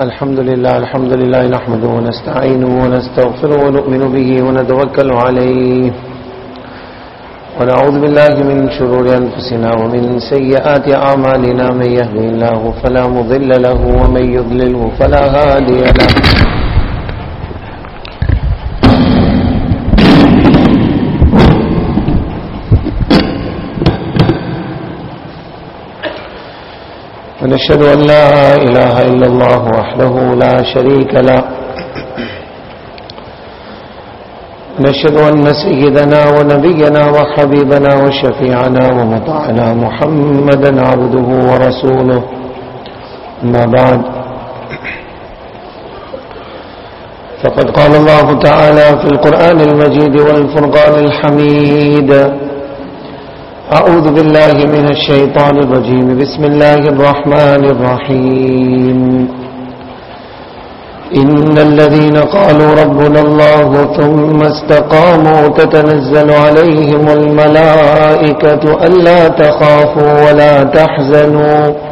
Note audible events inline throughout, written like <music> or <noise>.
الحمد لله الحمد لله، نحمده ونستعينه ونستغفره ونؤمن به ونتوكل عليه. ونعوذ بالله من شرور أنفسنا ومن سيئات أعمالنا، من يهدي الله فلا مضل له ومن يضلله فلا هادي له. ونشهد أن لا إله إلا الله وحده لا شريك له. نشهد أن سيدنا ونبينا وحبيبنا وشفيعنا ومطعنا محمدا عبده ورسوله. أما بعد. فقد قال الله تعالى في القرآن المجيد والفرقان الحميد. أعوذ بالله من الشيطان الرجيم. بسم الله الرحمن الرحيم. إن الذين قالوا ربنا الله ثم استقاموا تتنزل عليهم الملائكة ألا تخافوا ولا تحزنوا.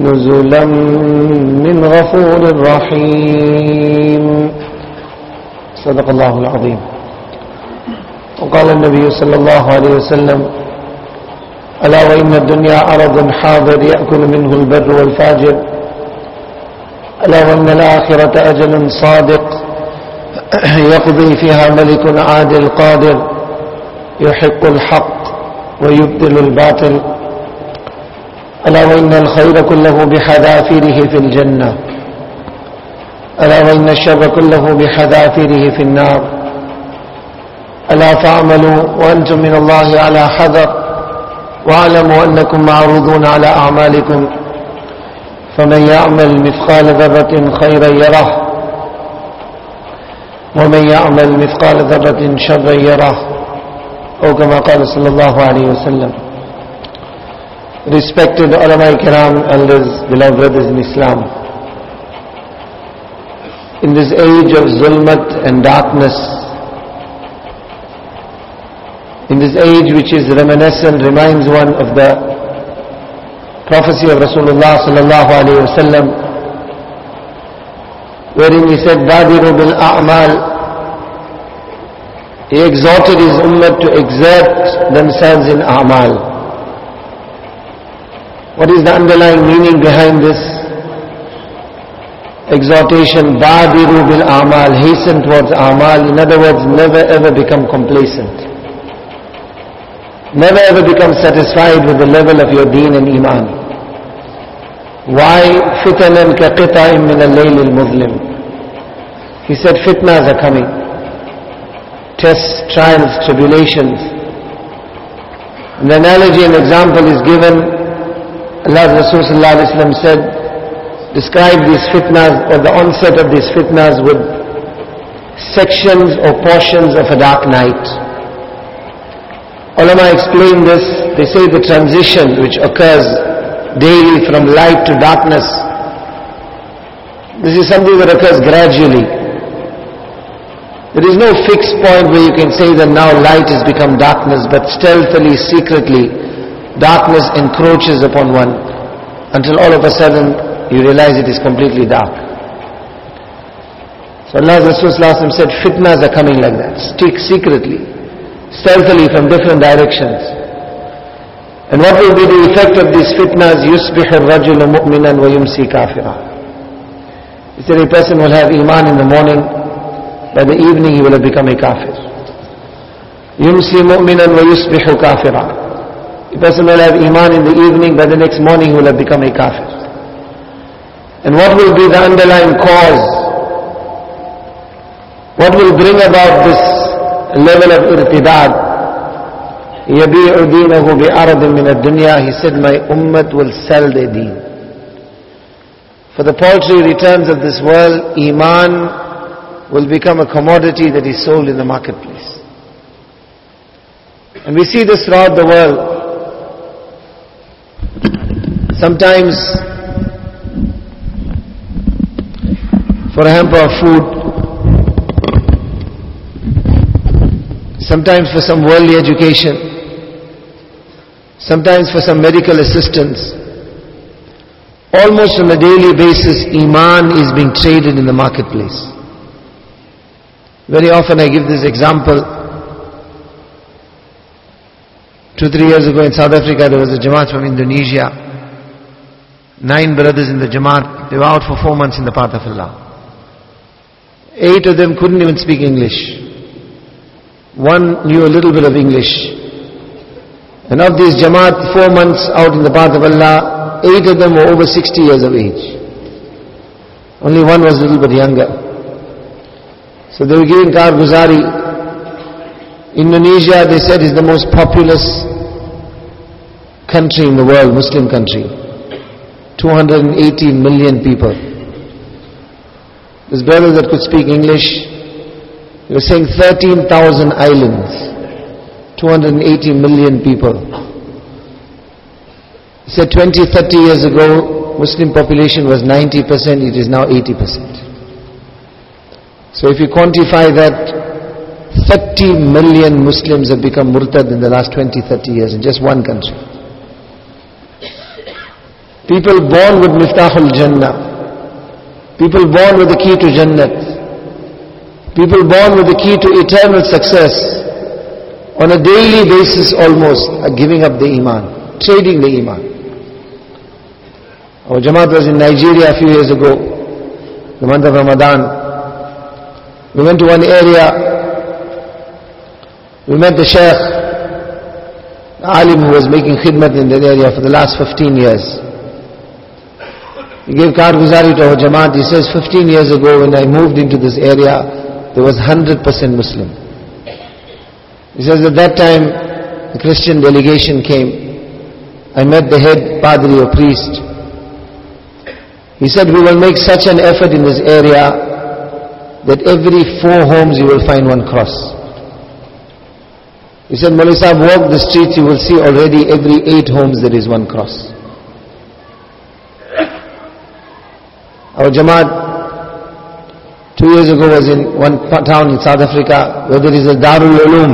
نزلا من غفور رحيم. صدق الله العظيم. وقال النبي صلى الله عليه وسلم ألا وإن الدنيا عرض حاضر يأكل منه البر والفاجر. ألا وإن الآخرة أجل صادق. يقضي فيها ملك عادل قادر. يحق الحق ويبطل الباطل. ألا وإن الخير كله بحذافيره في الجنة؟ ألا وإن الشر كله بحذافيره في النار؟ ألا فاعملوا وأنتم من الله على حذر واعلموا أنكم معروضون على أعمالكم. فمن يعمل مثقال ذرة خيرا يره ومن يعمل مثقال ذرة شرا يره أو كما قال صلى الله عليه وسلم. Respected ulama kiram, elders, beloved brothers in Islam. In this age of zulmat and darkness, in this age which is reminiscent, reminds one of the prophecy of Rasulullah sallallahu alayhi wasallam, wherein he said, Badiru bil a'mal. He exhorted his ummah to exert themselves in a'mal. What is the underlying meaning behind this exhortation? Badiru bil a'mal, hasten towards a'mal. In other words, never ever become complacent. Never ever become satisfied with the level of your deen and iman. Why fitanan ka qita'im min al-layl al-muslim? He said fitnas are coming. Tests, trials, tribulations. An analogy and example is given Allah Rasul said, describe these fitnas or the onset of these fitnas with sections or portions of a dark night. Ulama explain this, they say the transition which occurs daily from light to darkness, this is something that occurs gradually. There is no fixed point where you can say that now light has become darkness, but stealthily, secretly, darkness encroaches upon one until all of a sudden you realize it is completely dark. So Allah Rasulullah said fitnas are coming like that, stick secretly, stealthily from different directions. And what will be the effect of these fitnas? يُصْبِحُ الرَّجُلُ مُؤْمِنًا وَيُمْسِي كَافِرًا He said a person will have iman in the morning, by the evening he will have become a kafir. يُمْسِي مُؤْمِنًا وَيُصْبِحُ كَافِرًا a person will have iman in the evening, by the next morning he will have become a kafir. And what will be the underlying cause? What will bring about this level of irtidad? يَبِيعُ دِينَهُ بِعَرَضٍ مِنَ الدُّنْيَا He said, my ummah will sell their deen. for the paltry returns of this world, Iman will become a commodity that is sold in the marketplace. And we see this throughout the world. Sometimes for a hamper of food, sometimes for some worldly education, sometimes for some medical assistance. Almost on a daily basis, Iman is being traded in the marketplace. Very often I give this example. Two, three years ago in South Africa, there was a Jamaat from Indonesia. Nine brothers in the Jamaat, they were out for four months in the path of Allah. Eight of them couldn't even speak English. One knew a little bit of English. And of these Jamaat, four months out in the path of Allah, eight of them were over 60 years of age. Only one was a little bit younger. So they were giving Karguzari. Indonesia, they said, is the most populous country in the world, Muslim country. 280 million people. This brother that could speak English, he was saying 13,000 islands, 280 million people. He said 20, 30 years ago, Muslim population was 90%, it is now 80%. So if you quantify that, 30 million Muslims have become murtad in the last 20, 30 years in just one country. People born with Miftahul Jannah, People born with the key to Jannah. People born with the key to eternal success. On a daily basis almost are giving up the Iman, trading the Iman. Our Jamaat was in Nigeria a few years ago, the month of Ramadan. We went to one area, we met the Sheikh, the alim who was making khidmat in that area for the last 15 years. He gave Karguzari to our Jamaat. He says, 15 years ago when I moved into this area, there was 100% Muslim. He says, at that time, the Christian delegation came. I met the head padri or priest. He said, we will make such an effort in this area that every four homes you will find one cross. He said, Mawli walk the streets, you will see already every eight homes there is one cross. Our Jamaat two years ago was in one town in South Africa where there is a Darul Uloom.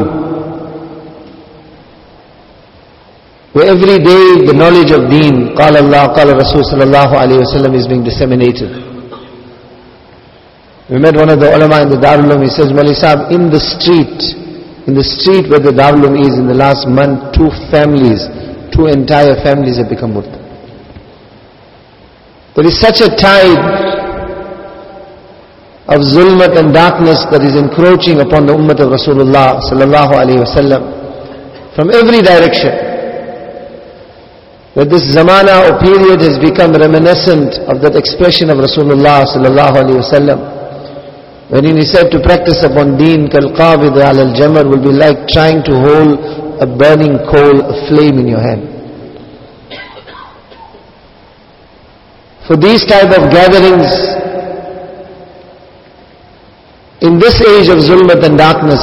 Where every day the knowledge of deen, Qala Allah, Qala Rasul Sallallahu Alaihi Wasallam is being disseminated. We met one of the ulama in the Darul Uloom, he says, Mali in the street, in the street where the Darul Uloom is, in the last month, two families, two entire families have become murtad. There is such a tide of zulmat and darkness that is encroaching upon the ummah of Rasulullah sallallahu alaihi wasallam from every direction. That this zamana or period has become reminiscent of that expression of Rasulullah sallallahu alaihi wasallam. When he said to practice upon deen, kal-qabid al-jamar will be like trying to hold a burning coal, a flame in your hand. For these type of gatherings, in this age of zulmat and darkness,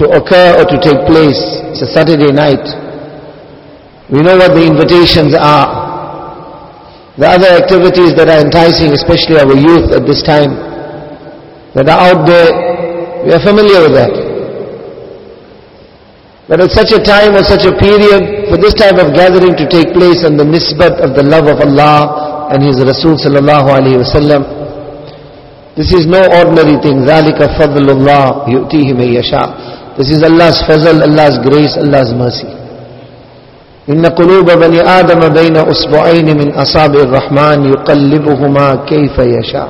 to occur or to take place, it's a Saturday night. We know what the invitations are. The other activities that are enticing, especially our youth at this time, that are out there, we are familiar with that. But at such a time or such a period, for this type of gathering to take place and the nisbat of the love of Allah and His Rasul sallallahu alayhi wasallam, this is no ordinary thing. ذَلِكَ فَضْلُ اللَّهِ يُؤْتِيهِ مَن يَشَاءُ This is Allah's fazl, Allah's grace, Allah's mercy. إن قلوب بني آدم بين أصبعين من أصابع الرحمن يقلبهما كيف يشاء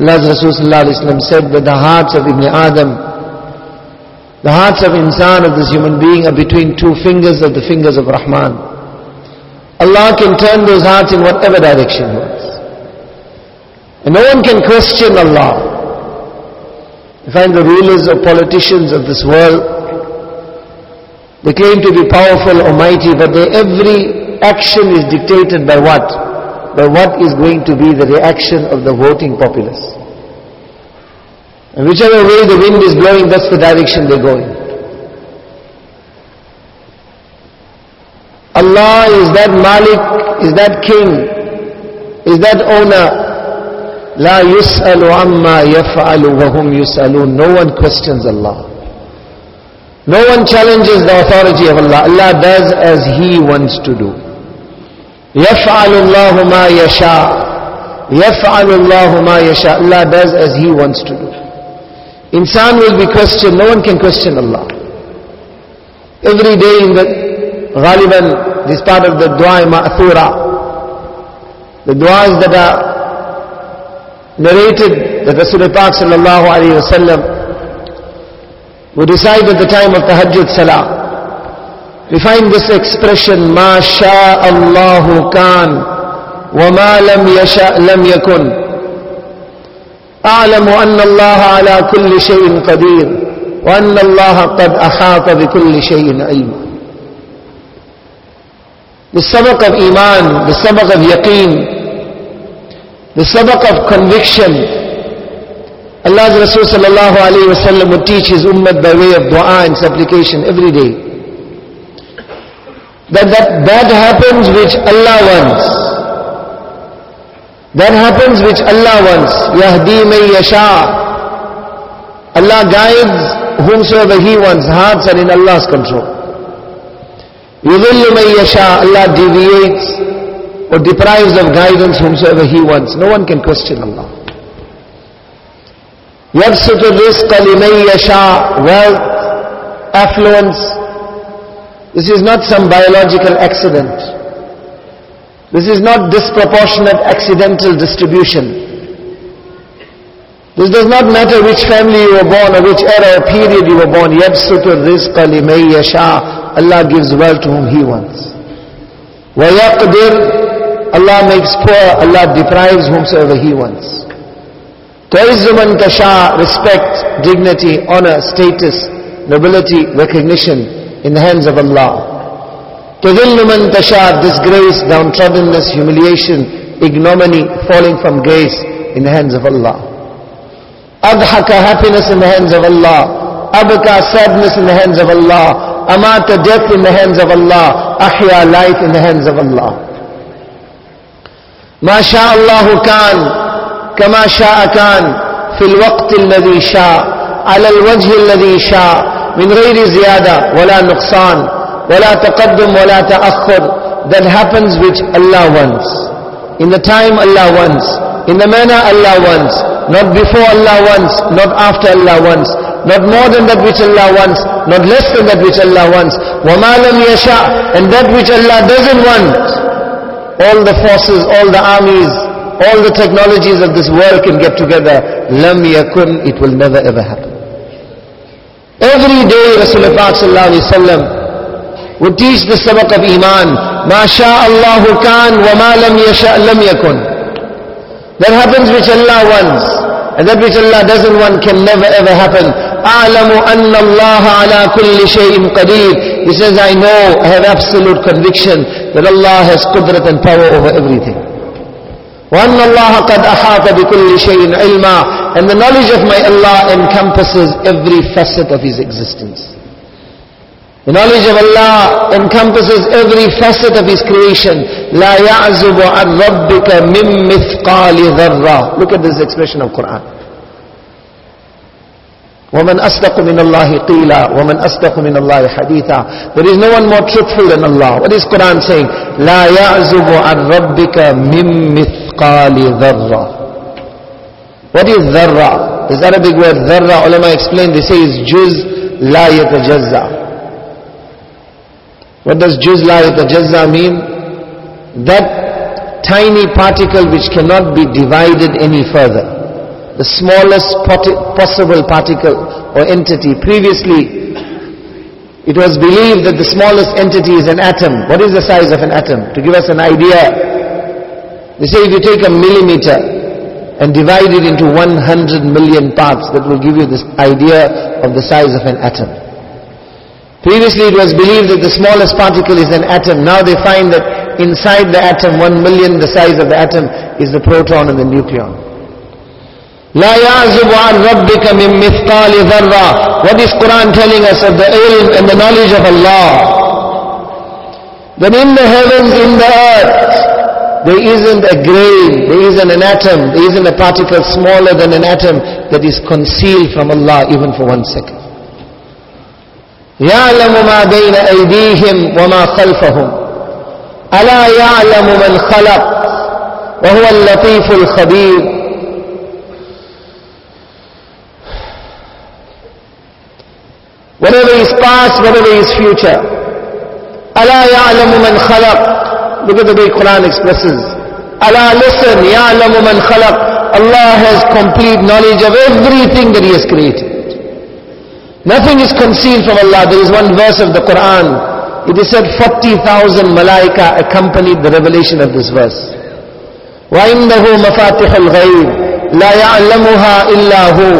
Allah's Rasul sallallahu alayhi wa sallam said that the hearts of Ibn Adam the hearts of insan, of this human being, are between two fingers of the fingers of Rahman. Allah can turn those hearts in whatever direction He wants. And no one can question Allah. You find the rulers or politicians of this world, they claim to be powerful or mighty, but their every action is dictated by what? but what is going to be the reaction of the voting populace. And whichever way the wind is blowing, that's the direction they're going. Allah is that Malik, is that King, is that owner. لا يسأل عما يفعل وهم يسألون. No one questions Allah. No one challenges the authority of Allah. Allah does as He wants to do. يفعل الله ما يشاء يفعل الله ما يشاء Allah does as He wants to do. Insan will be questioned, no one can question Allah. Every day in the Ghaliban, this part of the dua ma'athura, the duas that are narrated that Rasulullah Pak sallallahu alayhi wa sallam would recite at the time of tahajjud salah. We find this expression, ma sha'allahu kan, wa ma lam yasha' lam yakun. أعلم أن الله على كل شيء قدير وأن الله قد أحاط بكل شيء علما sabak of iman, sabak of yaqeen, the sabak of conviction. Allah's Rasul sallallahu alayhi wa sallam would teach his ummah by way of dua and supplication every day that that, that happens which Allah wants. That happens which Allah wants. Yahdi may yasha. Allah guides whomsoever He wants. Hearts are in Allah's control. Yudhillu may yasha. Allah deviates or deprives of guidance whomsoever He wants. No one can question Allah. Yabsutu rizqa limay yasha. Wealth, affluence, this is not some biological accident. This is not disproportionate accidental distribution. This does not matter which family you were born or which era or period you were born. يَبْسُطُ الرِّزْقَ لِمَن يَشَاءُ Allah gives wealth to whom He wants. وَيَقْدِرُ Allah makes poor, Allah deprives whomsoever He wants. تَعِزُّ مَن تَشَاءُ Respect, dignity, honor, status, nobility, recognition in the hands of Allah. تَذِلُّ مَن تَشَاءُ Disgrace, downtroddenness, humiliation, ignominy, falling from grace in the hands of Allah. أضحك happiness in the hands of Allah. Abka sadness in the hands of Allah. Amata death in the hands of Allah. Ahya life in the hands of Allah. ما شاء الله كان كما شاء كان في الوقت الذي شاء على الوجه الذي شاء من غير زيادة ولا نقصان ولا تقدم ولا تأخر that happens which Allah wants in the time Allah wants in the manner Allah wants not before Allah wants not after Allah wants not more than that which Allah wants not less than that which Allah wants وَمَا لَمْ يَشَاء and that which Allah doesn't want all the forces all the armies all the technologies of this world can get together lam yakun it will never ever happen Every day Rasulullah sallallahu would teach the sabak of iman. Ma Allahu kan wa ma lam yasha lam yakun. That happens which Allah wants. And that which Allah doesn't want can never ever happen. أعلم أن الله على كل شيء قدير. He says, I know, I have absolute conviction that Allah has qudrat and power over everything. وأن الله قد أحاط بكل شيء علما and the knowledge of my Allah encompasses every facet of His existence. The knowledge of Allah encompasses every facet of His creation. لا يعزب عن ربك من مثقال ذرة. Look at this expression of Quran. ومن أصدق من الله قيلا ومن أصدق من الله حديثا There is no one more truthful than Allah. What is Quran saying? لا يعزب عن ربك من مثقال ذرة what is dharra? This Arabic word dharra, ulama explain, they say is juz la yatajazza. What does juz la yatajazza mean? That tiny particle which cannot be divided any further. The smallest possible particle or entity. Previously, it was believed that the smallest entity is an atom. What is the size of an atom? To give us an idea, they say if you take a millimeter, and divide it into 100 million parts, that will give you this idea of the size of an atom. Previously it was believed that the smallest particle is an atom. Now they find that inside the atom, one million the size of the atom, is the proton and the nucleon. لا يعزب عن ربك من مثقال ذرة What is Quran telling us of the ilm and the knowledge of Allah? That in the heavens, in the earth, there isn't a grain, there isn't an atom, there isn't a particle smaller than an atom that is concealed from Allah even for one second. يعلم ما بين أيديهم وما خلفهم ألا يعلم من خلق وهو اللطيف الخبير Whatever is past, whatever is future. Allah ya'lamu man khalaq. Look at the way Quran expresses. Allah listen, ya'lamu man khalaq. Allah has complete knowledge of everything that He has created. Nothing is concealed from Allah. There is one verse of the Quran. It is said 40,000 malaika accompanied the revelation of this verse. وَإِنَّهُ مَفَاتِحُ الْغَيْبِ لَا يَعْلَمُهَا إِلَّا هُوَ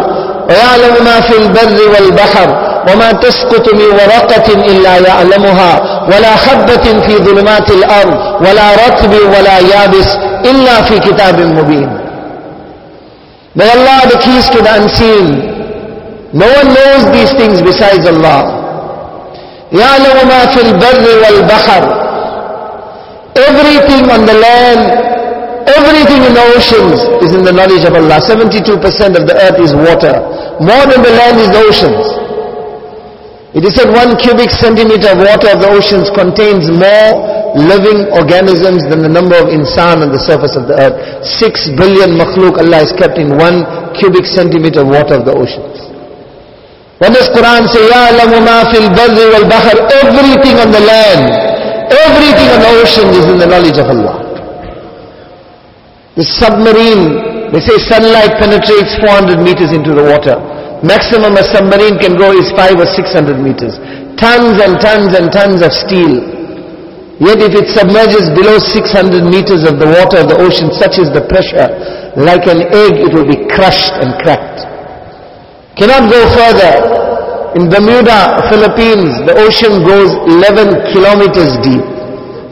وَيَعْلَمُ مَا فِي الْبَرِّ وَالْبَحْرِ وما تسقط من ورقة إلا يعلمها ولا حبة في ظلمات الأرض ولا رطب ولا يابس إلا في كتاب مبين May Allah the keys to the unseen. No one knows these things besides Allah. يعلم ما في البر والبحر Everything on the land, everything in the oceans is in the knowledge of Allah. 72% of the earth is water. More than the land is the oceans. It is said one cubic centimeter of water of the oceans contains more living organisms than the number of insan on the surface of the earth. Six billion makhluk Allah has kept in one cubic centimeter of water of the oceans. What does Quran say? يَعْلَمُ مَا فِي الْبَرِّ وَالْبَحْرِ Everything on the land, everything on the ocean is in the knowledge of Allah. The submarine, they say sunlight penetrates 400 meters into the water. Maximum a submarine can go is 5 or 600 meters. Tons and tons and tons of steel. Yet if it submerges below 600 meters of the water of the ocean, such is the pressure, like an egg it will be crushed and cracked. Cannot go further. In Bermuda, Philippines, the ocean goes 11 kilometers deep.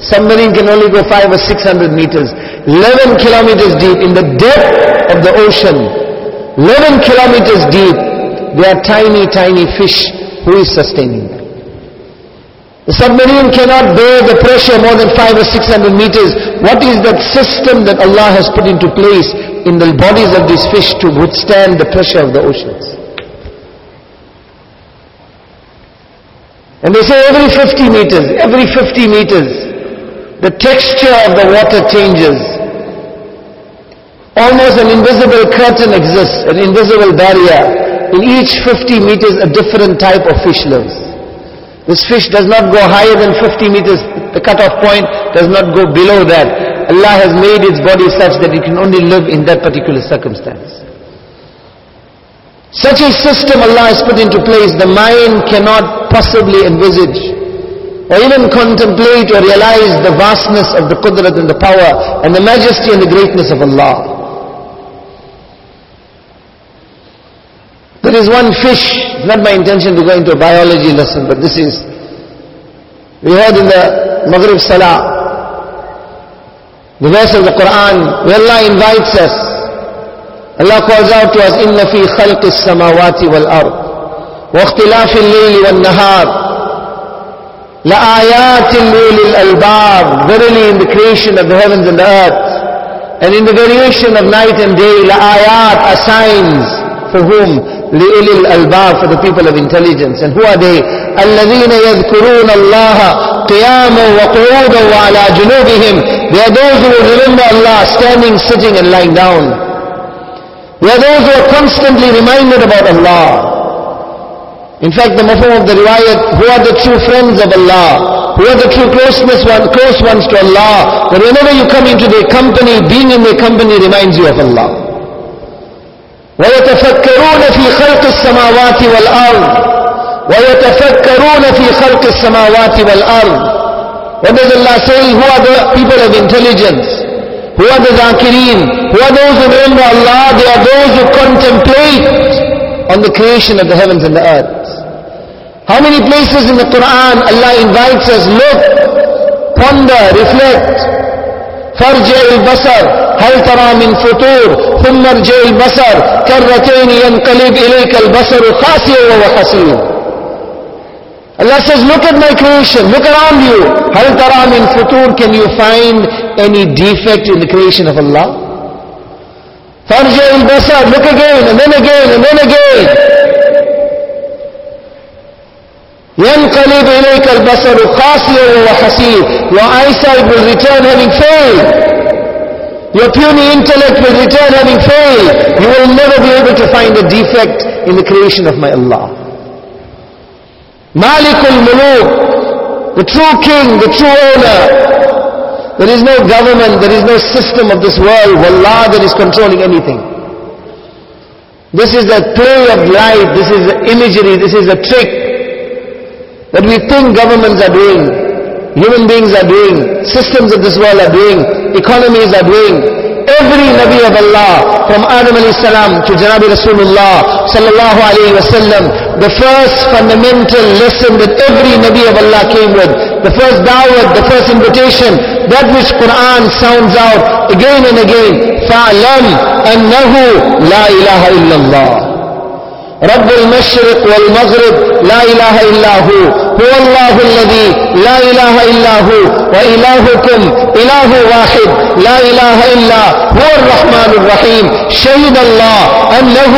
Submarine can only go 5 or 600 meters. 11 kilometers deep in the depth of the ocean. 11 kilometers deep. They are tiny, tiny fish. Who is sustaining them? The submarine cannot bear the pressure more than five or six hundred meters. What is that system that Allah has put into place in the bodies of these fish to withstand the pressure of the oceans? And they say every 50 meters, every 50 meters, the texture of the water changes. Almost an invisible curtain exists, an invisible barrier in each 50 meters a different type of fish lives. This fish does not go higher than 50 meters. The cutoff point does not go below that. Allah has made its body such that it can only live in that particular circumstance. Such a system Allah has put into place, the mind cannot possibly envisage or even contemplate or realize the vastness of the qudrat and the power and the majesty and the greatness of Allah. There is one fish, not my intention to go into a biology lesson, but this is, we heard in the Maghrib Salah, the verse of the Quran, where Allah invites us. Allah calls out to us, إِنَّ فِي خَلْقِ السَّمَاوَاتِ وَالْأَرْضِ وَاخْتِلَافِ اللَّيْلِ وَالنَّهَارِ لَآيَاتٍ لِأُولِي الْأَلْبَابِ Verily in the creation of the heavens and the earth, and in the variation of night and day, لَآيَات are signs for whom? لِإِلِ الْأَلْبَابِ For the people of intelligence. And who are they? الَّذِينَ يَذْكُرُونَ اللَّهَ قِيَامًا وَقُعُودًا وَعَلَى جُنُوبِهِمْ They are those who will remember Allah standing, sitting and lying down. They are those who are constantly reminded about Allah. In fact, the mafhum of the riwayat, who are the true friends of Allah? Who are the true closeness one, close ones to Allah? That whenever you come into their company, being in their company reminds you of Allah. ويتفكرون في خلق السماوات والأرض ويتفكرون في خلق السماوات والأرض What does Allah say? Who are the people of intelligence? Who are the zakirin? Who are those who remember Allah? They are those who contemplate on the creation of the heavens and the earth. How many places in the Quran Allah invites us, look, ponder, reflect. فارجع البصر هل ترى من فطور ثم ارجع البصر كرتين ينقلب إليك البصر خاسئا وهو حسير Allah says, look at my creation, look around you. هل ترى من فطور Can you find any defect in the creation of Allah? فارجع البصر, look again, and then again, and then again. ينقلب إليك البصر خاسئا وحسير Your eyesight will return having failed. Your puny intellect will return having failed. You will never be able to find a defect in the creation of my Allah. Malikul Muluk, the true king, the true owner. There is no government, there is no system of this world, wallah, that is controlling anything. This is a play of light, this is an imagery, this is a trick. That we think governments are doing, human beings are doing, systems of this world are doing, economies are doing. Every Nabi of Allah, from Adam alayhi salam to Janabi Rasulullah sallallahu alayhi wasallam, the first fundamental lesson that every Nabi of Allah came with, the first da'wah, the first invitation, that which Quran sounds out again and again, فَعْلَمْ أَنَّهُ لَا إِلَهَ إِلَّا اللَّهِ رب المشرق والمغرب لا إله إلا هو هو الله الذي لا إله إلا هو وإلهكم إله واحد لا إله إلا هو الرحمن الرحيم شهد الله أنه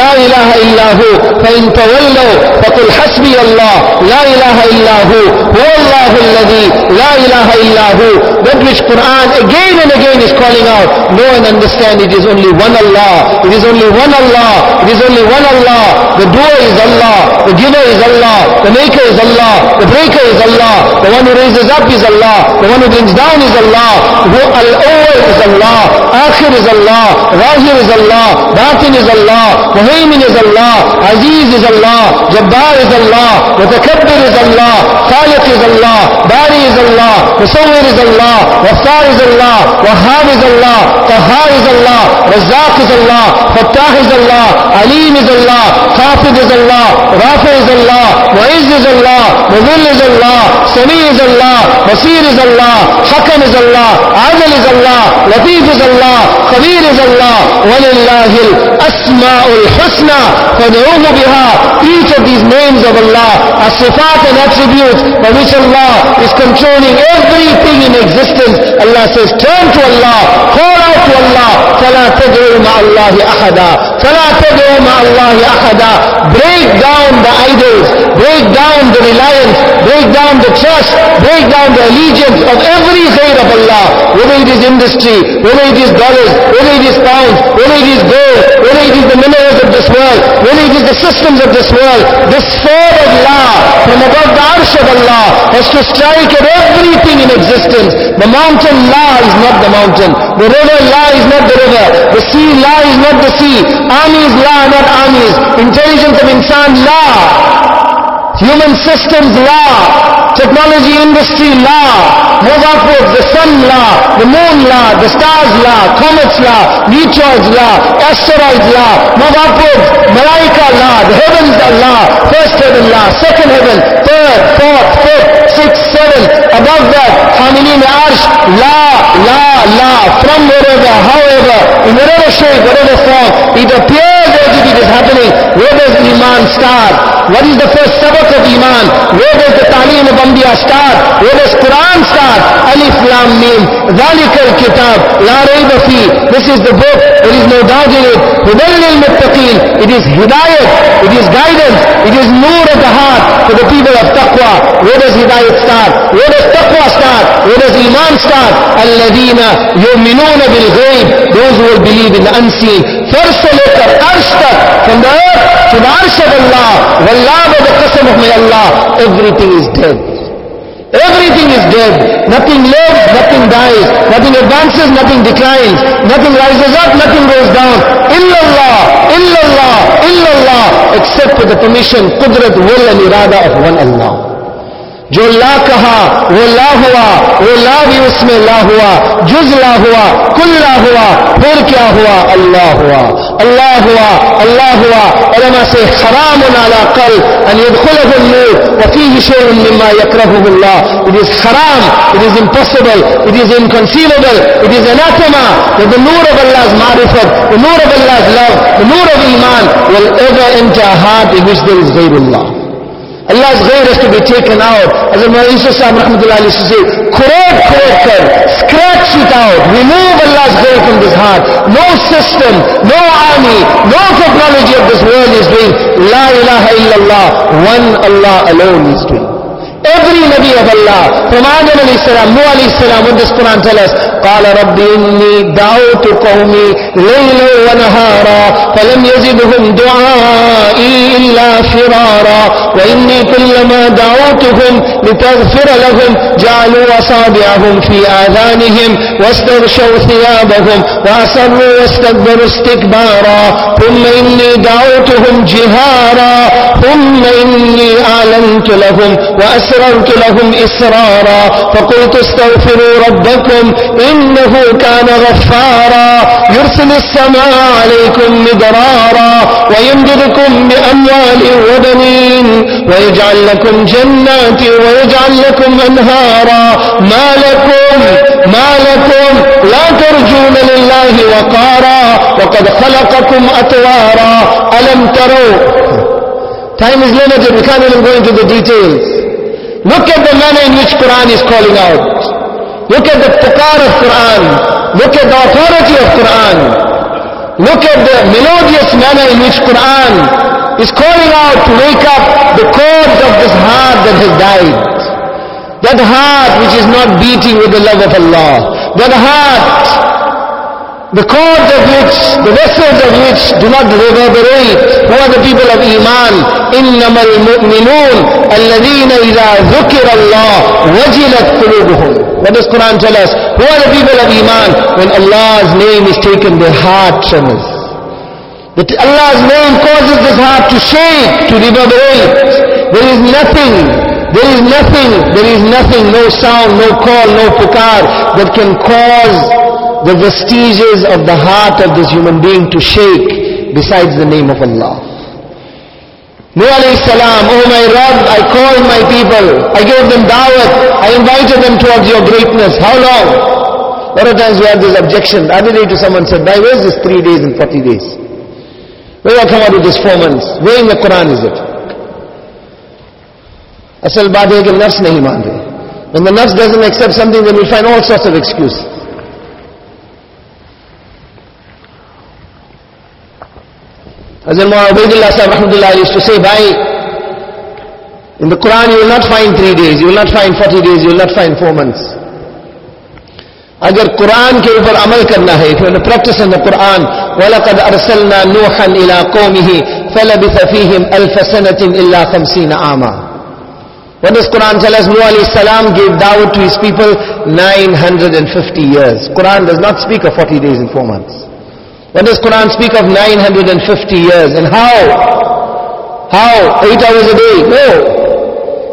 لا إله إلا هو فإن تولوا فقل حسبي الله لا إله إلا هو هو الله الذي لا إله إلا هو that which Quran again and again is calling out know and understand it is only one Allah it is only one Allah it is only one Allah. The doer is Allah. The giver is Allah. The maker is Allah. The breaker is Allah. The one who raises up is Allah. The one who brings down is Allah. Who Al-Awwal is Allah. آخر از اللہ راہر از اللہ باطن از اللہ مہیمن از اللہ عزیز از اللہ جبار از اللہ متکبر از اللہ خالق از اللہ باری از اللہ مصور از اللہ وفار از اللہ وحام از اللہ قہار از اللہ رزاق از اللہ فتاح از اللہ علیم از اللہ خافض از اللہ رافع از اللہ معز از اللہ مذل از اللہ سمیع از اللہ بصیر از اللہ حکم از اللہ عادل از اللہ لطیف از اللہ Khabir is Allah, وَلِلَّهِ الْأَسْمَاءُ الْحُسْنَى فَدْعُوهُ بِهَا Each of these names of Allah are sifat and attributes by which Allah is controlling everything in existence. Allah says, turn to Allah, call out to Allah, فَلَا تَدْعُوا مَعَ اللَّهِ أَحَدًا فَلَا تَدْعُوا مَعَ اللَّهِ أَحَدًا Break down the idols, break down the reliance, break down the trust, break down the allegiance of every khair of Allah, whether it is industry, whether it is dollars, whether it is pounds, whether it is gold, whether it is the minerals of this world, whether it is the systems of this world, this sword of Allah from above the arsh of Allah has to strike at everything in existence. The mountain La is not the mountain. The river La is not the river. The sea La is not the sea. Armies La not armies. Intelligence of insan La. Human systems law, technology industry law, move upwards, the sun law, the moon law, the stars law, comets law, meteors law, asteroids law, move upwards, malaika law, the heavens law, first heaven law, second heaven, third, fourth, fifth, six, seven. Above that, family Hamilin Arsh, La, La, La, from wherever, however, in whatever shape, whatever form, it appears as if it is happening. Where does Iman start? What is the first Sabak of Iman? Where does the Talim of Ambiya start? Where does Quran start? Alif Lam Mim, Dhalikal Kitab, La Rayba Fi. This is the book, there is no doubt in it. هدى it is hidayat it is guidance it is nur of the heart for the people of taqwa. Where does hidayat start? Where does taqwa start? Where does iman start? الذين يؤمنون بالغيب. Those who will believe in the unseen. first letter, first at from the earth to the arsh of Allah. Allah by the qasam of my Allah everything is dead. Everything is dead. Nothing lives, nothing dies. Nothing advances, nothing declines. Nothing rises up, nothing goes down. Illallah, illallah, illallah. Except with the permission, qudrat, will and irada of one Allah. جو لا کہا وہ لا ہوا وہ لا بھی اس میں لا ہوا جز لا ہوا کل لا ہوا پھر کیا ہوا اللہ ہوا huwa, Allah huwa. Ulama say, haramun ala qalb and yadkhulahu al-nur wa fihi shay'un mimma yakrahuhu Allah. It is haram, it is impossible, it is inconceivable, it is anathema that the nur of Allah's marifat, the nur of Allah's love, the nur of iman will ever enter a heart in which there is ghairullah. Allah's ghair has to be taken out. As Maulana Yusuf Sahib Rahmatullah used to say, correct, correct, kar, scratch it out, remove Allah's ghair from this heart. No system, no army, no technology of this world is doing. La ilaha illallah, one Allah alone is doing. Every Nabi of Allah, from Adam alayhi salam, Nuh alayhi salam, what does Quran tell us? قال رب إني دعوت قومي ليلا ونهارا فلم يزدهم دعائي إلا فرارا. وإني كلما دعوتهم لتغفر لهم جعلوا أصابعهم في آذانهم واستغشوا ثيابهم وأسروا واستكبروا استكبارا. ثم إني دعوتهم جهارا. ثم إني أعلنت لهم وأسررت لهم إسرارا فقلت استغفروا ربكم إنه كان غفارا. يرسل السماء عليكم مدرارا ويمددكم بأموال وبنين ويجعل لكم جنات ويجعل لكم أنهارا. ما لكم ما لكم لا ترجون لله وقارا. وقد خلقكم أطوارا ألم تروا؟ Time is limited, we can't even go into the details. Look at the manner in which Quran is calling out. Look at the pukar of Quran. Look at the authority of Quran. Look at the melodious manner in which Quran is calling out to wake up the chords of this heart that has died. That heart which is not beating with the love of Allah. That heart the cords of which, the vessels of which do not reverberate. Who are the people of Iman? إِنَّمَا الْمُؤْمِنُونَ الَّذِينَ إِذَا ذُكِرَ اللَّهُ وَجِلَتْ قُلُوبُهُم What does Quran tell us? Who are the people of Iman? When Allah's name is taken, their heart tremors. That Allah's name causes this heart to shake, to reverberate. There is nothing, there is nothing, there is nothing, no sound, no call, no pukar that can cause the vestiges of the heart of this human being to shake besides the name of Allah. Nuh alayhi salam, O my Rabb, I called my people, I gave them da'wah, I invited them towards your greatness. How long? A lot of times we have this objection. The other day to someone said, why where's this three days and forty days? Where you come out with this four months? Where in the Quran is it? Asal baad hai ki nafs nahi maan. When the nafs doesn't accept something, then we find all sorts of excuses. Hazrat Muawwidullah Sahib Rahmatullah to say, Bhai, in the Quran you will not find three days, you will not find forty days, you will not find four months. Agar Quran ke for amal karna if you want to practice in the Quran, وَلَقَدْ أَرْسَلْنَا نُوحًا إِلَىٰ قَوْمِهِ فَلَبِثَ فِيهِمْ أَلْفَ سَنَةٍ إِلَّا خَمْسِينَ عَامًا What does Quran tell us? Nuh alayhi salam gave da'wat to his people 950 years. Quran does not speak of 40 days and 4 months. When does Quran speak of 950 years? And how? How? Eight hours a day? No.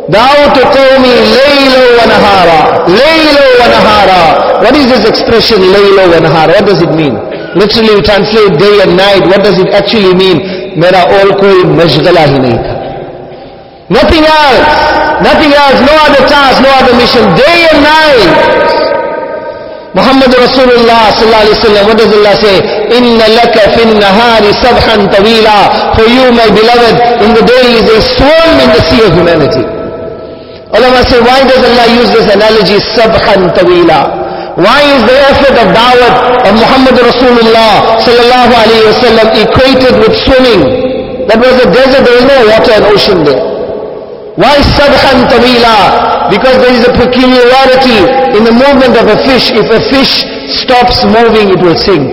دعوت قومي ليلا ونهارا ليلا ونهارا What is this expression ليلا ونهارا? What does it mean? Literally we translate day and night. What does it actually mean? मेरा और कोई मशगला ही नहीं था. Nothing else. Nothing else. No other task, no other mission. Day and night. Muhammad Rasulullah sallallahu wasallam, what does Allah say? Inna laka fin nahari sabhan tawila. For you, my beloved, in the day is a swim in the sea of humanity. Ulama say, why does Allah use this analogy, sabhan tawila? Why is the effort of da'wat of Muhammad Rasulullah sallallahu alaihi wasallam equated with swimming? That was a desert, there was no water and ocean there. Why sabhan tawila? Because there is a peculiarity in the movement of a fish. If a fish stops moving, it will sink.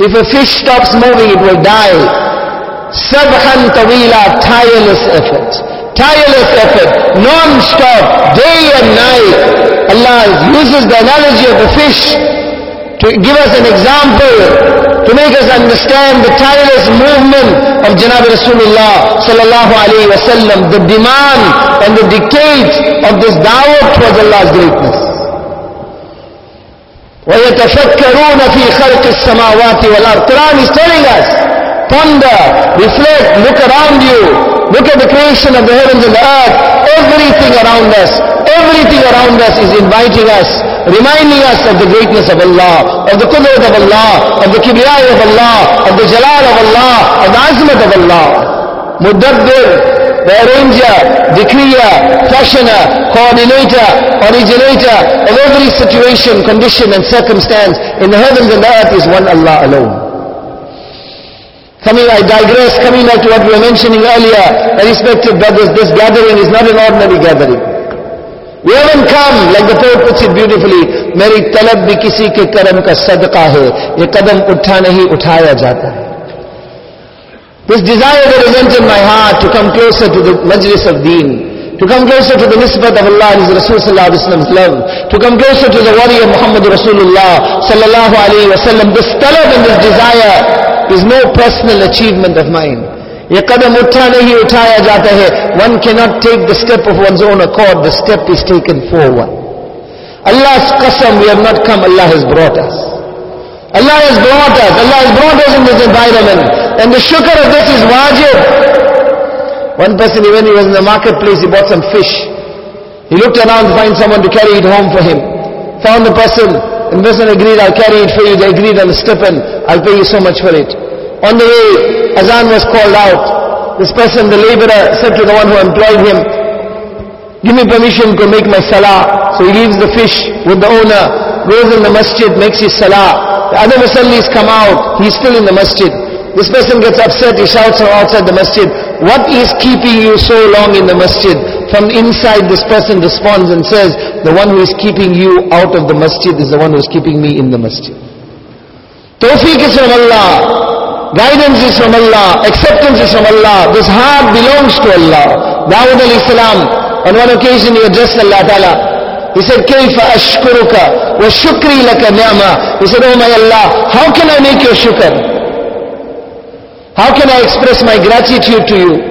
If a fish stops moving, it will die. Sabhan tawila, tireless effort. Tireless effort, non-stop, day and night. Allah uses the analogy of a fish to give us an example to make us understand the tireless movement of Janab Rasulullah sallallahu alayhi wa sallam, the demand and the dictate of this da'wah towards Allah's greatness. وَيَتَفَكَّرُونَ فِي خَلْقِ السَّمَاوَاتِ وَالْأَرْضِ Quran is telling us ponder, reflect, look around you. Look at the creation of the heavens and the earth. Everything around us, everything around us is inviting us, reminding us of the greatness of Allah, of the qudrat of Allah, of the kibriyai of Allah, of the jalal of Allah, of the azmat of Allah. Mudabbir, the arranger, decreer, fashioner, coordinator, originator of every situation, condition and circumstance in the heavens and the earth is one Allah alone. سدکہ ہے یہ قدم نہیں اٹھایا جاتا ہے محمد رسول اللہ صلی اللہ علیہ is no personal achievement of mine. ये कदम उठा नहीं उठाया जाता है one cannot take the step of one's own accord the step is taken for one Allah's qasam we have not come Allah has brought us Allah has brought us Allah has brought us in this environment and the shukr of this is wajib one person when he was in the marketplace he bought some fish he looked around to find someone to carry it home for him found the person and the person agreed, I'll carry it for you. They agreed on the stipend. I'll pay you so much for it. On the way, Azan was called out. This person, the laborer, said to the one who employed him, give me permission to make my salah. So he leaves the fish with the owner, goes in the masjid, makes his salah. The other musallis come out. He's still in the masjid. This person gets upset, he shouts outside the masjid, what is keeping you so long in the masjid? From inside this person responds and says, the one who is keeping you out of the masjid is the one who is keeping me in the masjid. Tawfiq is from Allah. Guidance is from Allah. Acceptance is from Allah. This heart belongs to Allah. Dawud alayhi salam, on one occasion he addressed Allah Ta'ala. He said, كيف أشكرك وشكري لك نعمة. He said, Oh my Allah, how can I make your shukr? How can I express my gratitude to you?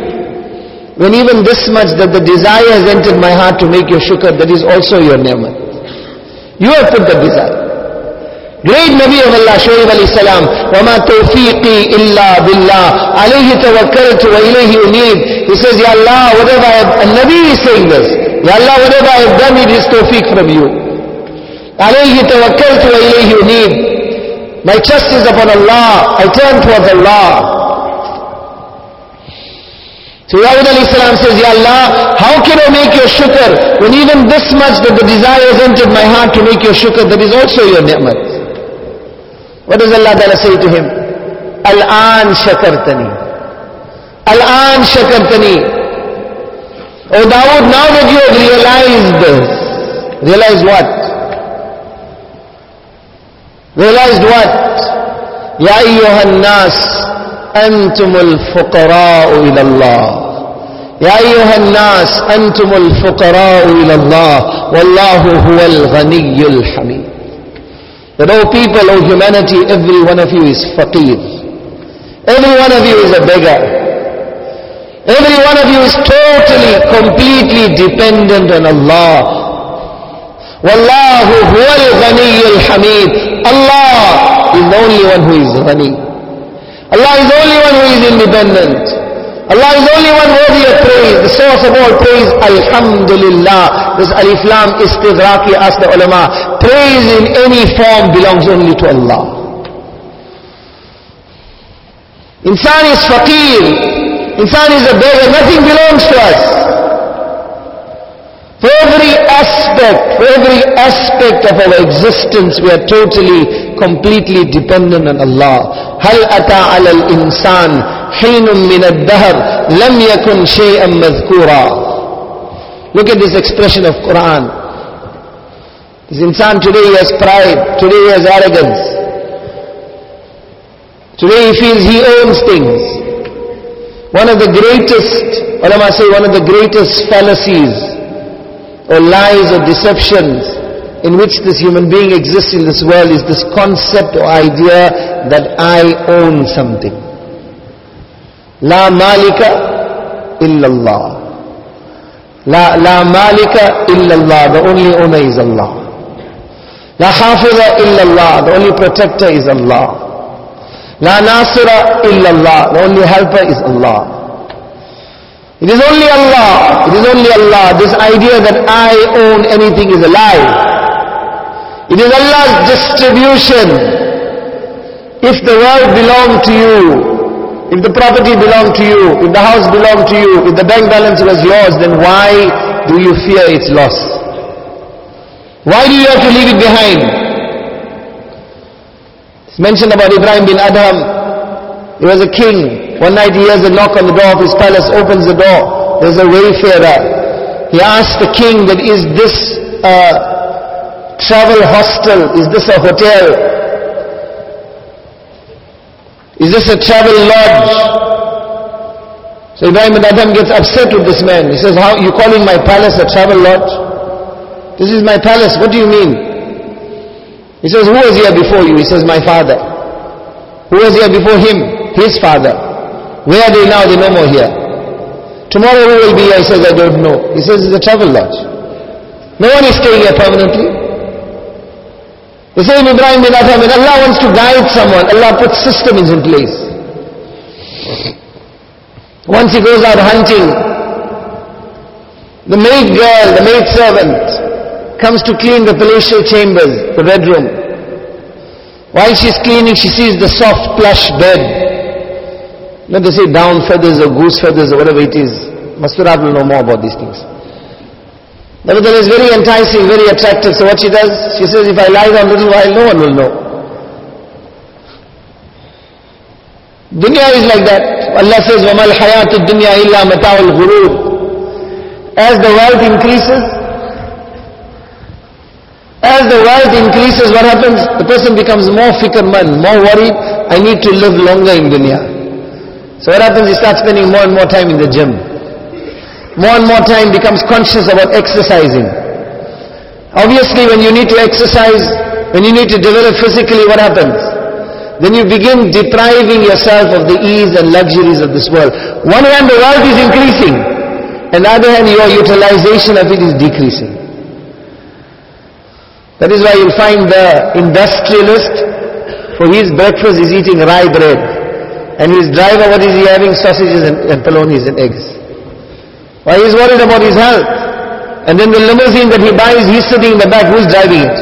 When even this much that the desire has entered my heart to make your shukr, that is also your ni'mat. You have put the desire. Great Nabi of Allah, Shoaib alayhi salam, وَمَا تَوْفِيقِي إِلَّا بِاللَّهِ عَلَيْهِ تَوَكَّلْتُ وَإِلَيْهِ أُنِيبُ He says, Ya Allah, whatever I have, and Nabi is saying this, Ya Allah, whatever I have done, it is tawfiq from you. عَلَيْهِ تَوَكَّلْتُ وَإِلَيْهِ أُنِيبُ My trust is upon Allah. I turn towards Allah. So Dawud alayhi salam says, Ya Allah, how can I make your shukr when even this much that the desire has entered my heart to make your shukr, that is also your ni'mat. What does Allah say to him? Al-an shakartani. Al-an shakartani. Oh, o Dawood, now that you have realized this, realized what? Realized what? Ya ayyuhan nas, antumul fuqara'u ila Allah. يا أيها الناس أنتم الفقراء إلى الله والله هو الغني الحميد That all people, all humanity, every one of you is faqir. Every one of you is a beggar. Every one of you is totally, completely dependent on Allah. Wallahu huwa al-ghani al-hamid. Allah is the only one who is ghani. Allah is the only one who is independent. Allah is the only one worthy of praise, the source of all praise, Alhamdulillah. This Alif Lam Istighraqi asked the ulama, praise in any form belongs only to Allah. Insan is faqir, insan is a beggar, nothing belongs to us. For every aspect, for every aspect of our existence, we are totally, completely dependent on Allah. هل أتى على الإنسان حين من الدهر لم يكن شيئا مذكورا Look at this expression of Quran. This insan today he has pride, today he has arrogance. Today he feels he owns things. One of the greatest, ulama say one of the greatest fallacies or lies or deceptions in which this human being exists in this world is this concept or idea that I own something. La malika illallah. La, la malika illallah. The only owner is Allah. La hafiza illallah. The only protector is Allah. La nasira illallah. The only helper is Allah. It is only Allah. It is only Allah. This idea that I own anything is a lie. It is Allah's distribution. If the world belonged to you, if the property belonged to you, if the house belonged to you, if the bank balance was yours, then why do you fear its loss? Why do you have to leave it behind? It's mentioned about Ibrahim bin Adham. He was a king. One night he hears a knock on the door of his palace, opens the door. There's a wayfarer. He asks the king that is this a travel hostel? Is this a hotel? Is this a travel lodge? So Ibrahim bin Adham gets upset with this man. He says, how, you calling my palace a travel lodge? This is my palace. What do you mean? He says, who was here before you? He says, my father. Who was here before him? His father. Where are they now? They're no more here. Tomorrow who will be here? He says, I don't know. He says, it's a travel lodge. No one is staying here permanently. The same Ibrahim bin Adham, when Allah wants to guide someone, Allah puts systems in place. Once he goes out hunting, the maid girl, the maid servant, comes to clean the palatial chambers, the bedroom. While she's cleaning, she sees the soft plush bed. Not they say down feathers or goose feathers or whatever it is. Masturat will know more about these things. Nevertheless, very enticing, very attractive. So what she does, she says, if I lie down a little while, no one will know. Dunya is like that. Allah says, وَمَا الْحَيَاةُ الدُّنْيَا إِلَّا مَتَاعُ الْغُرُورِ As the wealth increases, as the wealth increases, what happens? The person becomes more fikr-man, more worried. I need to live longer in dunya. So what happens? He starts spending more and more time in the gym. More and more time becomes conscious about exercising. Obviously when you need to exercise, when you need to develop physically, what happens? Then you begin depriving yourself of the ease and luxuries of this world. One hand the world is increasing, and the other hand your utilization of it is decreasing. That is why you'll find the industrialist, for his breakfast is eating rye bread. And his driver, what is he having? Sausages and, and polonies and eggs. Why he's worried about his health. And then the limousine that he buys, he's sitting in the back. Who's driving it?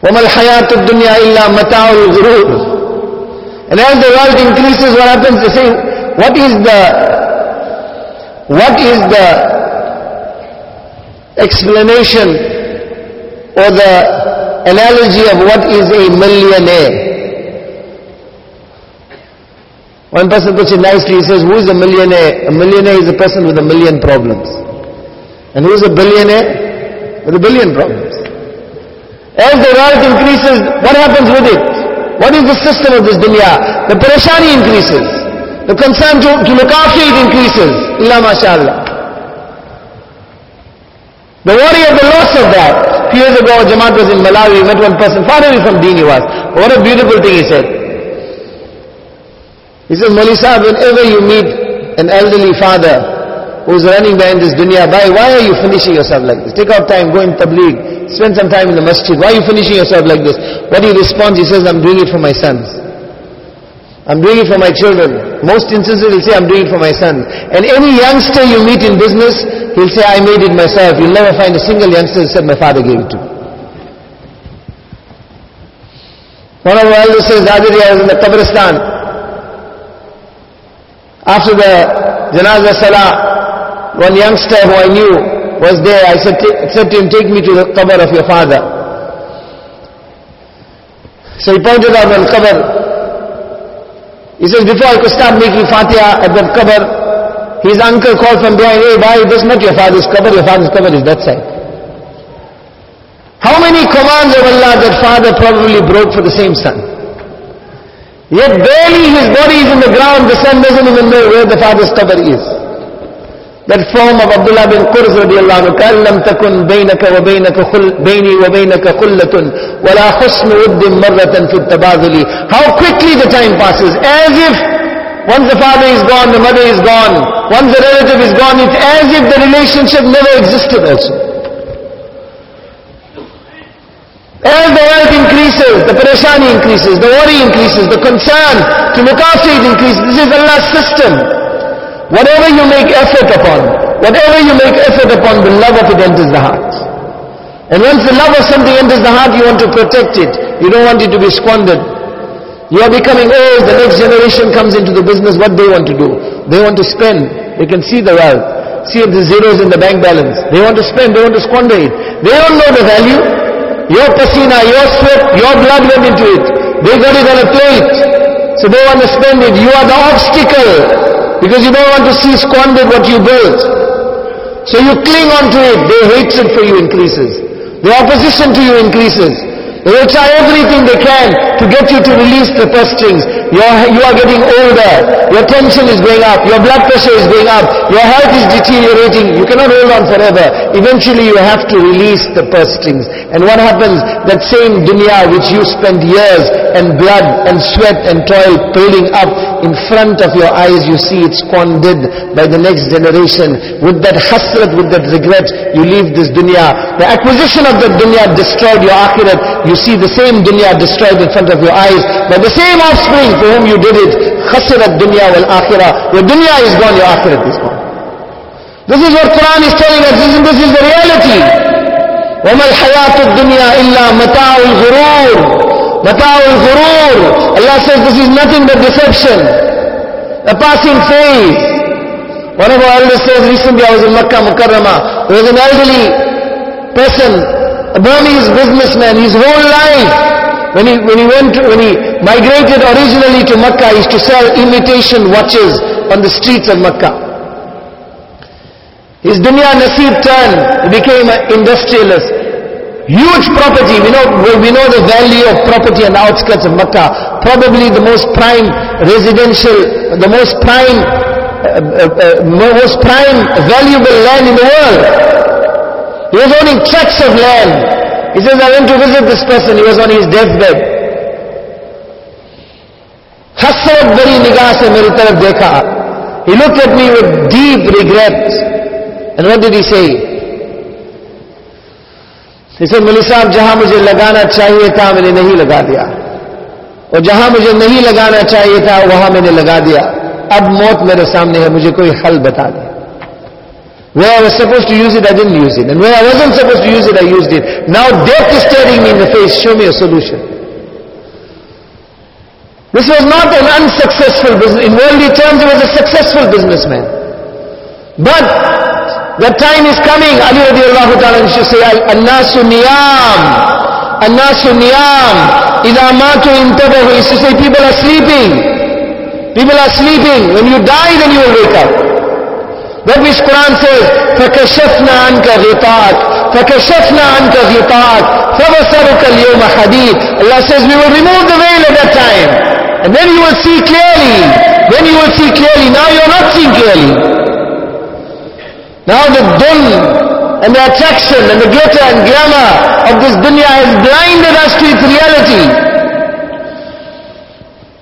وَمَا الْحَيَاةُ الدُّنْيَا إِلَّا مَتَاعُ الْغُرُورِ And as the wealth increases, what happens? They say, what is the, what is the explanation or the analogy of what is a millionaire? One person puts it nicely, he says, who is a millionaire? A millionaire is a person with a million problems. And who is a billionaire? With a billion problems. As the wealth increases, what happens with it? What is the system of this dunya? The parashani increases. The concern to, to look after it increases. Illa mashallah. The worry of the loss of that. Few years ago, Jamaat was in Malawi, met one person, far away from deen he was. What a beautiful thing he said. He says, Moli whenever you meet an elderly father who's running behind this dunya, why, why are you finishing yourself like this? Take out time, go in tabligh, spend some time in the masjid. Why are you finishing yourself like this? What he responds, he says, I'm doing it for my sons. I'm doing it for my children. Most instances he'll say, I'm doing it for my sons. And any youngster you meet in business, he'll say, I made it myself. You'll never find a single youngster who said, my father gave it to me. One of our elders says, the I was in the Qabristan. After the Janazah Salah, one youngster who I knew was there. I said, said to him, take me to the qabr of your father. So he pointed out on qabr. He says, before I could start making Fatiha at the qabr, his uncle called from behind, hey, why this not your father's qabr, your father's qabr is that side. How many commands of Allah that father probably broke for the same son? Yet barely his body is in the ground, the son doesn't even know where the father's qabr is. That form of Abdullah bin Qurz radiallahu anhu, كَأَنْ لَمْ تَكُنْ بَيْنَكَ وَبَيْنَكَ خل بَيْنِي وَبَيْنَكَ خُلَّةٌ وَلَا حُسْنُ وُدٍّ مَرَّةً فِي التَّبَاذُلِ How quickly the time passes, as if once the father is gone, the mother is gone, once the relative is gone, it's as if the relationship never existed also. As the wealth increases, the parashani increases, the worry increases, the concern to look after it increases. This is Allah's system. Whatever you make effort upon, whatever you make effort upon, the love of it enters the heart. And once the love of something enters the heart, you want to protect it. You don't want it to be squandered. You are becoming old, the next generation comes into the business, what they want to do? They want to spend. They can see the wealth. See the zeros in the bank balance. They want to spend, they want to squander it. They don't know the value. Your pasina, your sweat, your blood went into it. They got it on a plate. So they want to spend it. You are the obstacle. Because you don't want to see squandered what you built. So you cling on to it. Their hatred for you increases. The opposition to you increases. They will try everything they can to get you to release the purse strings. You're, you are getting older. Your tension is going up. Your blood pressure is going up. Your health is deteriorating. You cannot hold on forever. Eventually you have to release the purse strings. And what happens? That same dunya which you spent years and blood and sweat and toil building up in front of your eyes, you see it squandered by the next generation. With that hasrat, with that regret, you leave this dunya. The acquisition of the dunya destroyed your akhirat. You see the same dunya destroyed in front of your eyes by the same offspring for whom you did it. Khasirat dunya wal akhirah. Your dunya is gone, your akhirat is gone. This is what Quran is telling us. This is, this is the reality. وَمَا الْحَيَاةُ الدُّنْيَا إِلَّا مَتَاعُ الْغُرُورِ مَتَاعُ الْغُرُورِ Allah says this is nothing but deception. A passing phase. One of our elders says recently I was in Makkah Mukarramah. There was an elderly person, a Burmese businessman, his whole life when he, when he went, when he migrated originally to Makkah, he used to sell imitation watches on the streets of Makkah. His dunya nasib turned, he became an industrialist. Huge property, we know, we know the value of property on the outskirts of Makkah. Probably the most prime residential, the most prime, uh, uh, uh, most prime valuable land in the world. He was owning tracts of land. He says, I went to visit this person. He was on his deathbed. حسرت بری نگاہ سے میری طرف دیکھا۔ ہی لک ایٹ می ود ڈیپ ریگریٹ اینڈ وٹ ڈڈ ہی سے اسے ملی صاحب جہاں مجھے لگانا چاہیے تھا میں نے نہیں لگا دیا۔ اور جہاں مجھے نہیں لگانا چاہیے تھا وہاں میں نے لگا دیا۔ اب موت میرے سامنے ہے مجھے کوئی حل بتا دے۔ Where I was supposed to use it, I didn't use it. And where I wasn't supposed to use it, I used it. Now death is staring me in the face. Show me a solution. This was not an unsuccessful business. In worldly terms, he was a successful businessman. But the time is coming. Ali radiallahu ta'ala used to say, An-nasu niyam. An-nasu niyam. Idha matu intabahu. He say, people are sleeping. People are sleeping. When you die, then you will wake up. That which Quran says, فَكَشَفْنَا عَنْكَ غِطَاءَكَ فَكَشَفْنَا عَنْكَ غِطَاءَكَ فَبَصَرُكَ الْيَوْمَ حَدِيدٌ Allah says, we will remove the veil at that time. And then you will see clearly. Then you will see clearly. Now you are not seeing clearly. Now the dun and the attraction and the glitter and glamour of this dunya has blinded us to its reality.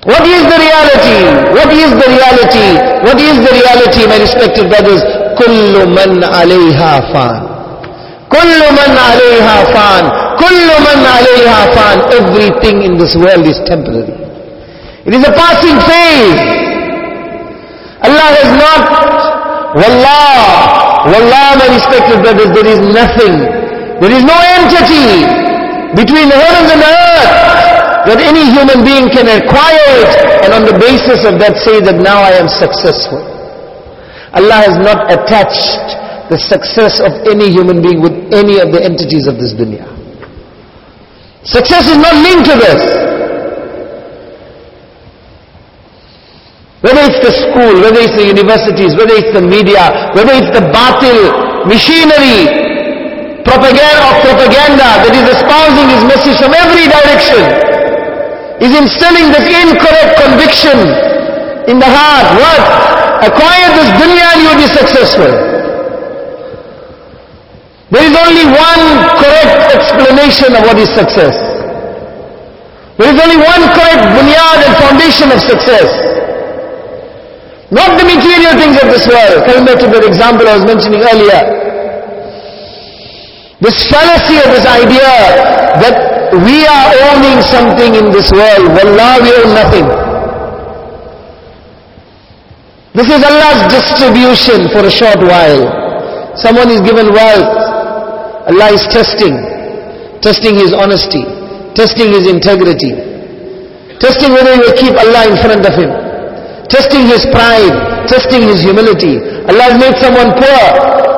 What is the reality? What is the reality? What is the reality, my respected brothers? كل من عليها فان. كل من عليها فان. كل من عليها فان. Everything in this world is temporary. It is a passing phase. Allah has not, Wallah, Wallah, my respected brothers, there is nothing. There is no entity between the heavens and the earth that any human being can acquire it and on the basis of that say that now I am successful. Allah has not attached the success of any human being with any of the entities of this dunya. Success is not linked to this. Whether it's the school, whether it's the universities, whether it's the media, whether it's the batil machinery, propaganda of propaganda that is espousing his message from every direction is instilling this incorrect conviction in the heart. What? Acquire this dunya and you will be successful. There is only one correct explanation of what is success. There is only one correct bunyad and foundation of success. Not the material things of this world. Coming back to that example I was mentioning earlier. This fallacy of this idea that we are owning something in this world. Wallah, we own nothing. This is Allah's distribution for a short while. Someone is given wealth. Allah is testing. Testing his honesty. Testing his integrity. Testing whether he will keep Allah in front of him. Testing his pride. Testing his humility. Allah has made someone poor.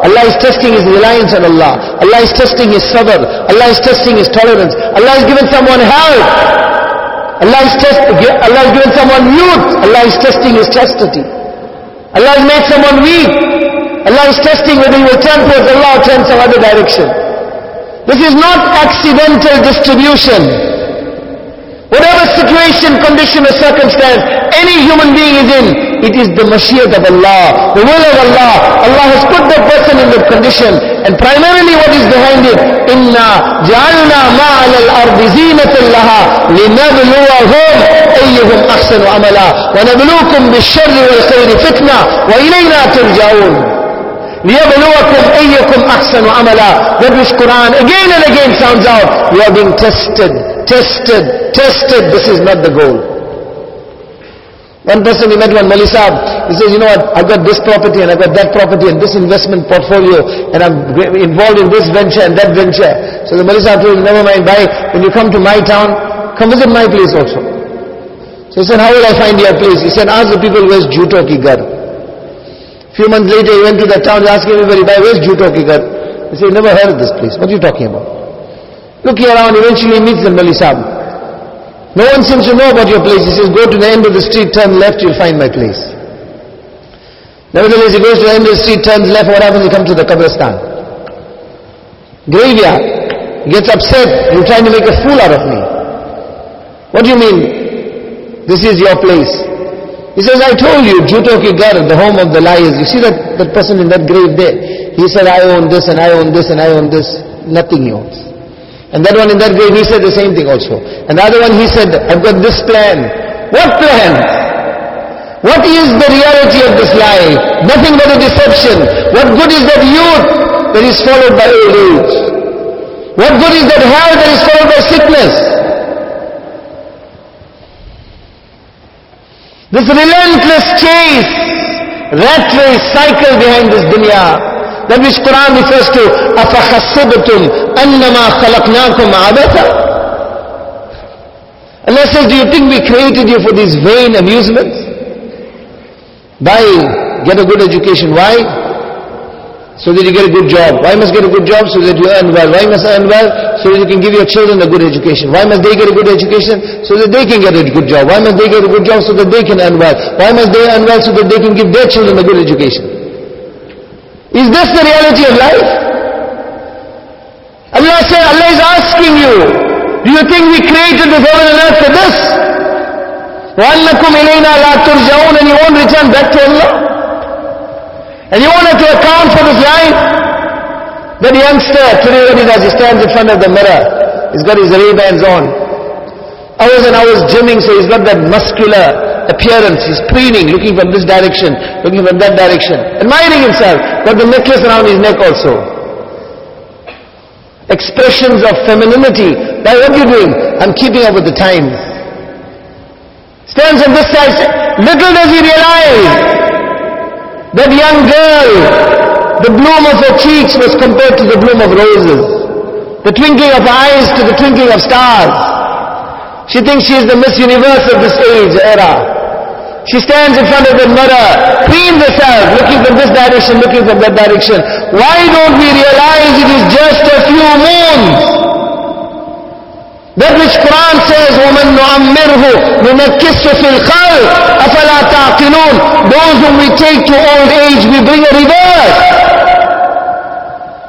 Allah is testing his reliance on Allah. Allah is testing his sabr. Allah is testing his tolerance. Allah has given someone health. Allah is, test, Allah has given someone youth. Allah is testing his chastity. Allah has made someone weak. Allah is testing whether he will turn towards Allah or turn some other direction. This is not accidental distribution. Whatever situation, condition or circumstance any human being is in, it is the Mashiyyat of Allah, the will of Allah. Allah has put the person in that condition. And primarily what is behind it? Inna ja'alna ma'ala al-ardi zinatan laha linabluwahum ayyuhum ahsanu amala wa nabluukum bil-sharri wal-khayri fitna wa ilayna turja'oon. ليبلوكم أيكم أحسن عملا That which Quran again and again sounds out. You are being tested, tested, tested. This is not the goal. One person we met one Mali he says, you know what, I've got this property and I've got that property and this investment portfolio and I'm involved in this venture and that venture. So the Mali told him, never mind, bye, when you come to my town, come visit my place also. So he said, how will I find your place? He said, ask the people where's Juto ki gar. Few months later he went to that town, he asked everybody, bye, where's Juto ki gar? He said, never heard of this place. What are you talking about? Looking around, eventually he meets the Mali no one seems to know about your place. He says, go to the end of the street, turn left, you'll find my place. Nevertheless, he goes to the end of the street, turns left, what happens? He comes to the Qabristan. Graveyard. Gets upset, you're trying to make a fool out of me. What do you mean? This is your place. He says, I told you, Juto ki gar, the home of the liars. You see that, that person in that grave there? He said, I own this and I own this and I own this. Nothing he owns. And that one in that grave, he said the same thing also. And the other one, he said, I've got this plan. What plan? What is the reality of this lie? Nothing but a deception. What good is that youth that is followed by old age? What good is that health that is followed by sickness? This relentless chase, rat race cycle behind this dunya that which Quran refers to, أَفَحَسِبْتُمْ أَنَّمَا خَلَقْنَاكُمْ عَبَثًا Allah says, do you think we created you for these vain amusements? Buy, get a good education. Why? So that you get a good job. Why must get a good job? So that you earn well. Why must earn well? So that you can give your children a good education. Why must they get a good education? So that they can get a good job. Why must they get a good job? So that they can earn well. Why must they earn well? So that they can give their children a good education. Is this the reality of life? Allah said, Allah is asking you, do you think we created this heaven and earth for this? وَأَنَّكُمْ إِلَيْنَا لَا تُرْجَعُونَ And you won't return back to Allah? And you want to account for this life? That youngster, today what he does, he stands in front of the mirror. He's got his Ray-Bans on. Hours and hours gymming, so he's got that muscular appearance. He's preening, looking from this direction, looking from that direction, admiring himself. Got the necklace around his neck also. Expressions of femininity. Why, what you doing? I'm keeping up with the times. Stands on this side. Little does he realize that young girl, the bloom of her cheeks was compared to the bloom of roses. The twinkling of eyes to the twinkling of stars. She thinks she is the Miss Universe of this age, era. She stands in front of the mirror, preens herself, looking from this direction, looking from that direction. Why don't we realize it is just a few moons? That which Quran says, وَمَن نُعَمِّرْهُ نُنَكِّسُ فِي الْخَلْقِ أَفَلَا تَعْقِلُونَ Those whom we take to old age, we bring a reverse.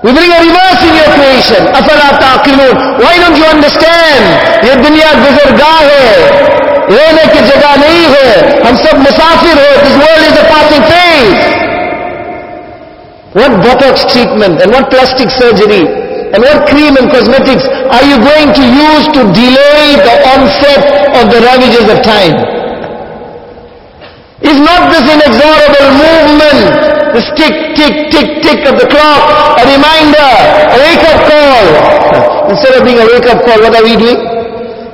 We bring a reverse in your creation. Afala taqimun. Why don't you understand? Ye dunya guzargah hai. Rehne ki jagah nahi hai. Hum sab musafir hai. This world is a passing phase. What botox treatment and what plastic surgery and what cream and cosmetics are you going to use to delay the onset of the ravages of time? Is not this inexorable movement this tick, tick, tick, tick of the clock, a reminder, a wake-up call. Instead of being a wake-up call, what are we doing?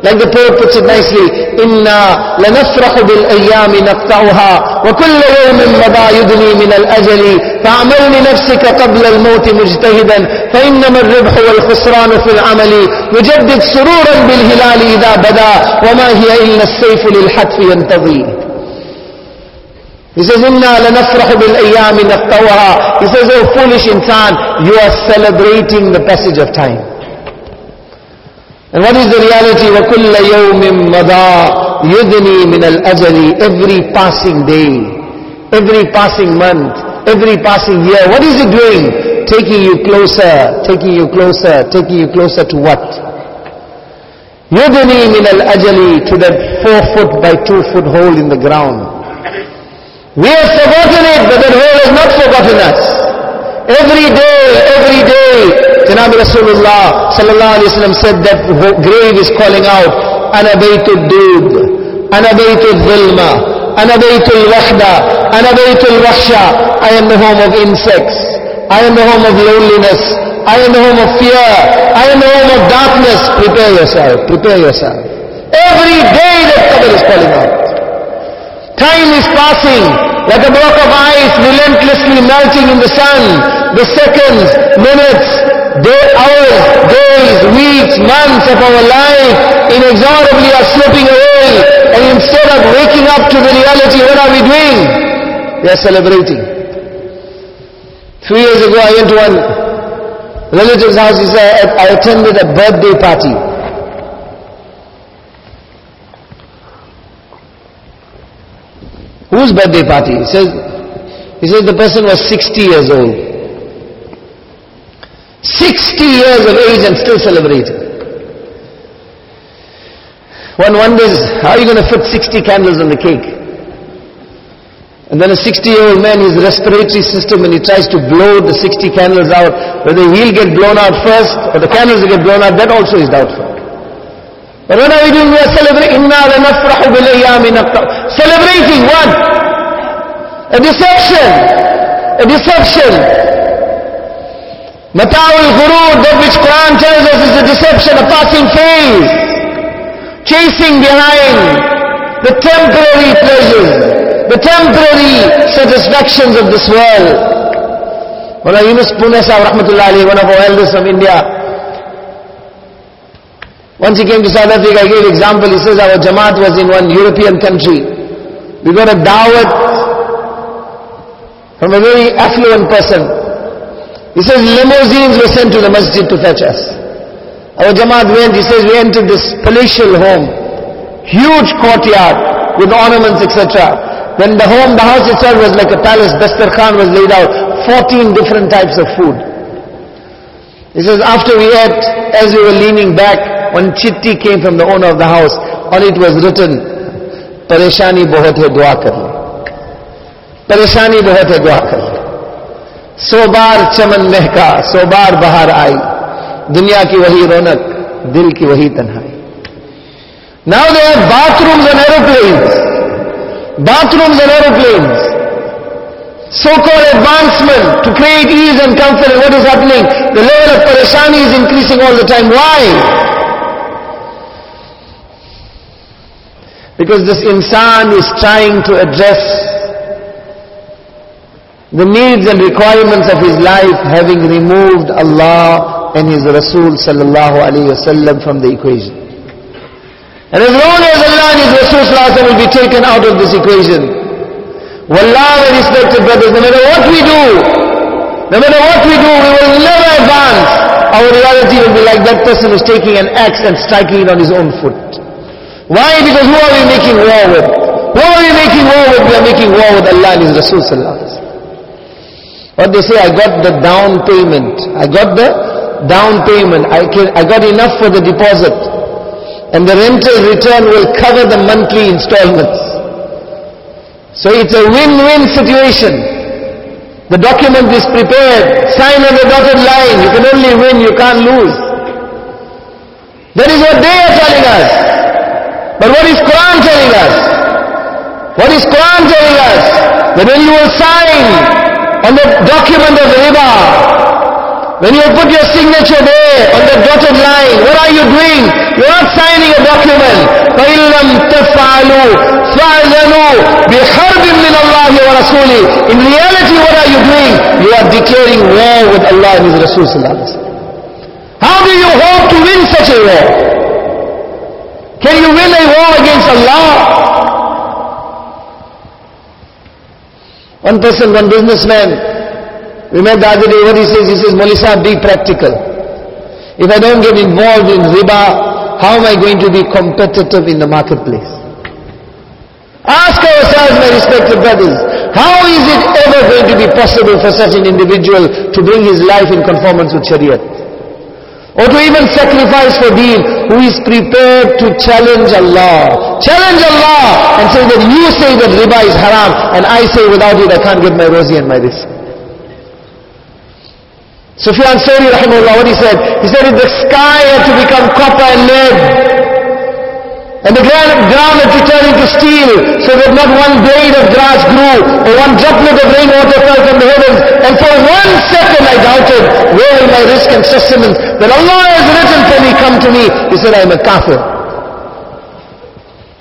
Like the poet puts it nicely, إِنَّا لَنَفْرَحُ بِالْأَيَّامِ نَقْطَعُهَا وَكُلَّ يَوْمٍ مَضَى يُدْنِي مِنَ الْأَجَلِ فَعَمَلْ لِنَفْسِكَ قَبْلَ الْمَوْتِ مُجْتَهِدًا فَإِنَّمَا الرِّبْحُ وَالْخُسْرَانُ فِي الْعَمَلِ يجدد سرورا بالهلال إذا بدا وما هي إلا السيف للحتف ينتظي He says, إِنَّا لَنَفْرَحُ بِالْأَيَّامِ نَقْطَوْهَا He says, oh foolish insan, you are celebrating the passage of time. And what is the reality? وَكُلَّ يَوْمٍ مَضَى يُدْنِي مِنَ الْأَجَلِ Every passing day, every passing month, every passing year, what is it doing? Taking you closer, taking you closer, taking you closer to what? يُدْنِي مِنَ الْأَجَلِ To that four foot by two foot hole in the ground. We have forgotten it, but that hole has not forgotten us. Every day, every day, Janab Rasulullah sallallahu alayhi wa said that grave is calling out, Ana baytul dood, Ana baytul dhilma, Ana baytul wahda, Ana baytul wahsha. I am the home of insects. I am the home of loneliness. I am the home of fear. I am the home of darkness. Prepare yourself. Prepare yourself. Every day that qabr is calling out. Time is passing like a block of ice relentlessly melting in the sun. The seconds, minutes, day, hours, days, weeks, months of our life inexorably are slipping away. And instead of waking up to the reality, what are we doing? We are celebrating. Three years ago, I went to one relative's house. He said, I attended a birthday party. Whose birthday party? He says, he says the person was 60 years old. 60 years of age and still celebrating. One wonders, how are you going to fit 60 candles on the cake? And then a 60-year-old man, his respiratory system, when he tries to blow the 60 candles out, whether he'll get blown out first or the candles will get blown out, that also is doubtful. But what are we doing? We are celebrating. Celebrating what? A deception. A deception. Mata'ul ghurur, that which Quran tells us is a deception, a passing phase. Chasing behind the temporary pleasures, the temporary satisfactions of this world. Mullah Yunus Pune Sahib Rahmatullah Ali, one of our elders from India, once he came to South Africa, I gave example, he says our Jamaat was in one European country. We got a dawat from a very affluent person. He says limousines were sent to the masjid to fetch us. Our Jamaat went, he says we entered this palatial home, huge courtyard with ornaments etc. When the home, the house itself was like a palace, Dastar Khan was laid out, 14 different types of food. He says after we ate, as we were leaning back, one chitti came from the owner of the house. On it was written, پریشانی بہت ہے، دعا کر لے پریشانی بہت ہے، دعا کر لے سو بار چمن مہکا، سو بار باہر آئی۔ دنیا کی وہی رونق، دل کی وہی تنہائی۔ ناؤ دے باتھ رومز اینڈ ایروپلینس باتھ رومز اینڈ ایروپلینس سو کال ایڈوانسمنٹ ٹو کریٹ ایز اینڈ کمفرٹ واٹ از ہیپنگ دا لیول آف پریشانی از انکریزنگ آل دا ٹائم وائی Because this insan is trying to address the needs and requirements of his life having removed Allah and his Rasul sallallahu alayhi wasallam from the equation. And as long as Allah and his Rasul sallallahu will be taken out of this equation, Wallah, my respected brothers, no matter what we do, no matter what we do, we will never advance. Our reality will be like that person who's taking an axe and striking it on his own foot. Why? Because who are we making war with? Who are we making war with? We are making war with Allah and His Rasul what they say, I got the down payment. I got the down payment. I, can, I got enough for the deposit. And the rental return will cover the monthly installments. So it's a win-win situation. The document is prepared. Sign on the dotted line. You can only win, you can't lose. That is what they are telling us. But what is Quran telling us? What is Quran telling us? That when you will sign, on the document of riba, when you put your signature there on the dotted line, what are you doing? You're not signing a document. فَإِن لَمْ تَفْعَلُوا فَأْذَنُوا بِحَرْبٍ مِّنَ اللَّهِ وَرَسُولِهِ In reality, what are you doing? You are declaring war with Allah and His Rasul How do you hope to win such a war? Can you win a war against Allah? One person, one businessman, we met the other day what he says, he says, Molisa, be practical. If I don't get involved in riba, how am I going to be competitive in the marketplace? Ask ourselves, my respected brothers, how is it ever going to be possible for such an individual to bring his life in conformance with Shariah? Or to even sacrifice for deen, who is prepared to challenge Allah. Challenge Allah and say that you say that riba is haram and I say without it I can't get my rosy and my this. Sufyan Sawri rahimahullah, what he said? He said if the sky had to become copper and lead, and the ground, had to turn into steel, so that not one blade of grass grew, or one droplet of rainwater fell from the heavens, and for one second I doubted, where will my rizq and sustenance, that Allah has written for me, come to me. He said, I am a kafir.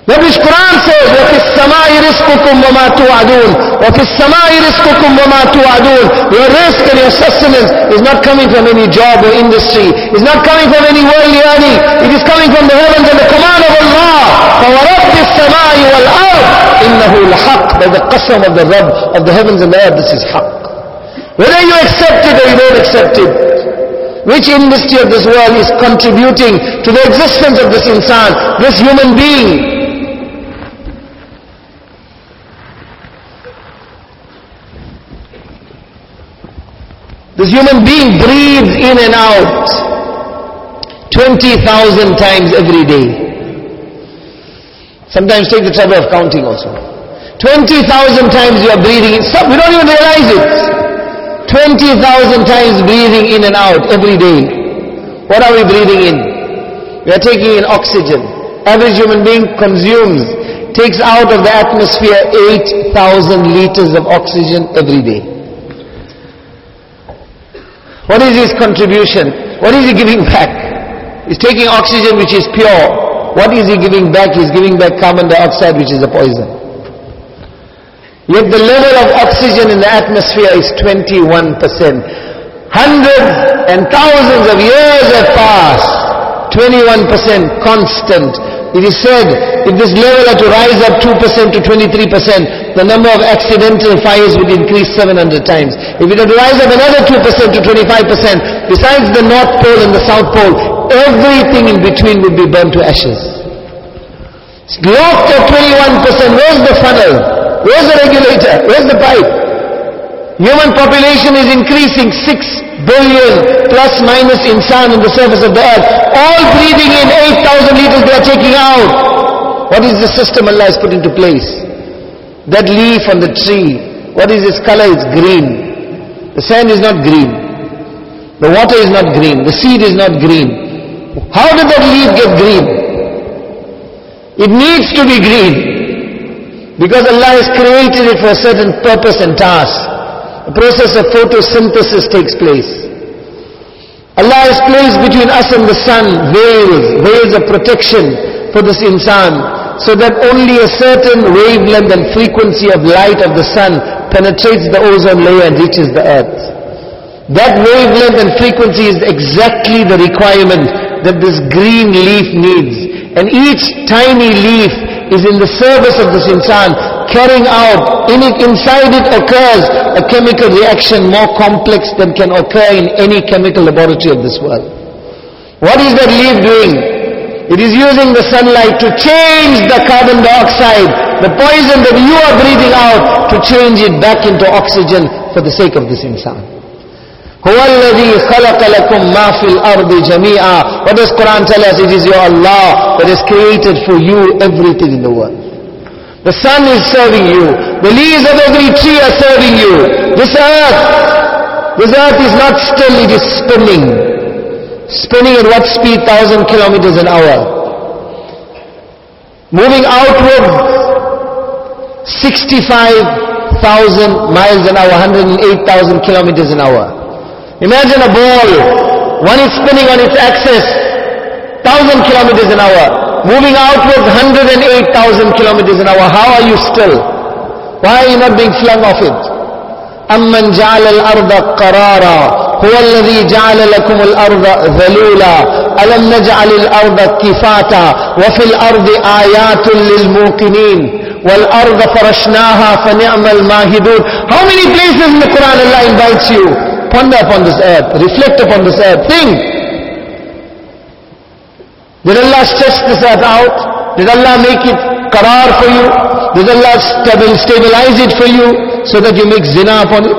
Notice Quran says, وَفِي رِزْقُكُمْ وَمَا تُوَعَدُونَ وَفِي رِزْقُكُمْ وَمَا تُوَعَدُونَ Your rizq and your sustenance is not coming from any job or industry. It's not coming from any worldly earning. It is coming from the heavens and the command of Allah. فَوَرَبِّ السَّمَاءِ وَالْأَرْضِ إِنَّهُ الْحَقِّ By the qasam of the Rabb of the heavens and the earth, this is haqq. Whether you accept it or you don't accept it, which industry of this world is contributing to the existence of this insan, this human being? This human being breathes in and out 20,000 times every day. Sometimes take the trouble of counting also. 20,000 times you are breathing in. Stop, we don't even realize it. 20,000 times breathing in and out every day. What are we breathing in? We are taking in oxygen. Average human being consumes, takes out of the atmosphere 8,000 liters of oxygen every day. What is his contribution? What is he giving back? He's taking oxygen which is pure. What is he giving back? He's giving back carbon dioxide which is a poison. Yet the level of oxygen in the atmosphere is 21%. Hundreds and thousands of years have passed. 21% constant. It is said, if this level had to rise up 2% to 23%, the number of accidental fires would increase 700 times. If it had to rise up another 2% to 25%, besides the North Pole and the South Pole, everything in between would be burned to ashes. It's locked at 21%. Where's the funnel? Where's the regulator? Where's the pipe? Human population is increasing 6 billion plus minus insan on the surface of the earth. All breathing in 8,000 liters they are taking out. What is the system Allah has put into place? That leaf on the tree, what is its color? It's green. The sand is not green. The water is not green. The seed is not green. How did that leaf get green? It needs to be green. Because Allah has created it for a certain purpose and task. A process of photosynthesis takes place. Allah has placed between us and the sun veils, veils of protection for this insan, so that only a certain wavelength and frequency of light of the sun penetrates the ozone layer and reaches the earth. That wavelength and frequency is exactly the requirement that this green leaf needs. And each tiny leaf is in the service of this insan, carrying out, in it, inside it occurs a chemical reaction more complex than can occur in any chemical laboratory of this world. What is that leaf doing? It is using the sunlight to change the carbon dioxide, the poison that you are breathing out, to change it back into oxygen for the sake of this insan. هو الذي خلق لكم ما في الأرض جميعا What does Quran tell us? It is your Allah that has created for you everything in the world. The sun is serving you. The leaves of every tree are serving you. This earth, this earth is not still, it is spinning. Spinning at what speed? Thousand kilometers an hour. Moving outward 65,000 miles an hour, 108,000 kilometers an hour. Imagine a ball, one is spinning on its axis, 1000 kilometers an hour, moving outwards 108,000 kilometers an hour. How are you still? Why are you not being flung off it? أمن جعل الأرض قرارا هو الذي جعل لكم الأرض ذلولا ألم نجعل الأرض كفاتا وفي الأرض آيات للموقنين والأرض فرشناها فنعم الماهدون How many places in the Quran Allah invites you? Ponder upon this earth, reflect upon this earth, think. Did Allah stretch this earth out? Did Allah make it qarar for you? Did Allah stabilize it for you so that you make zina upon it?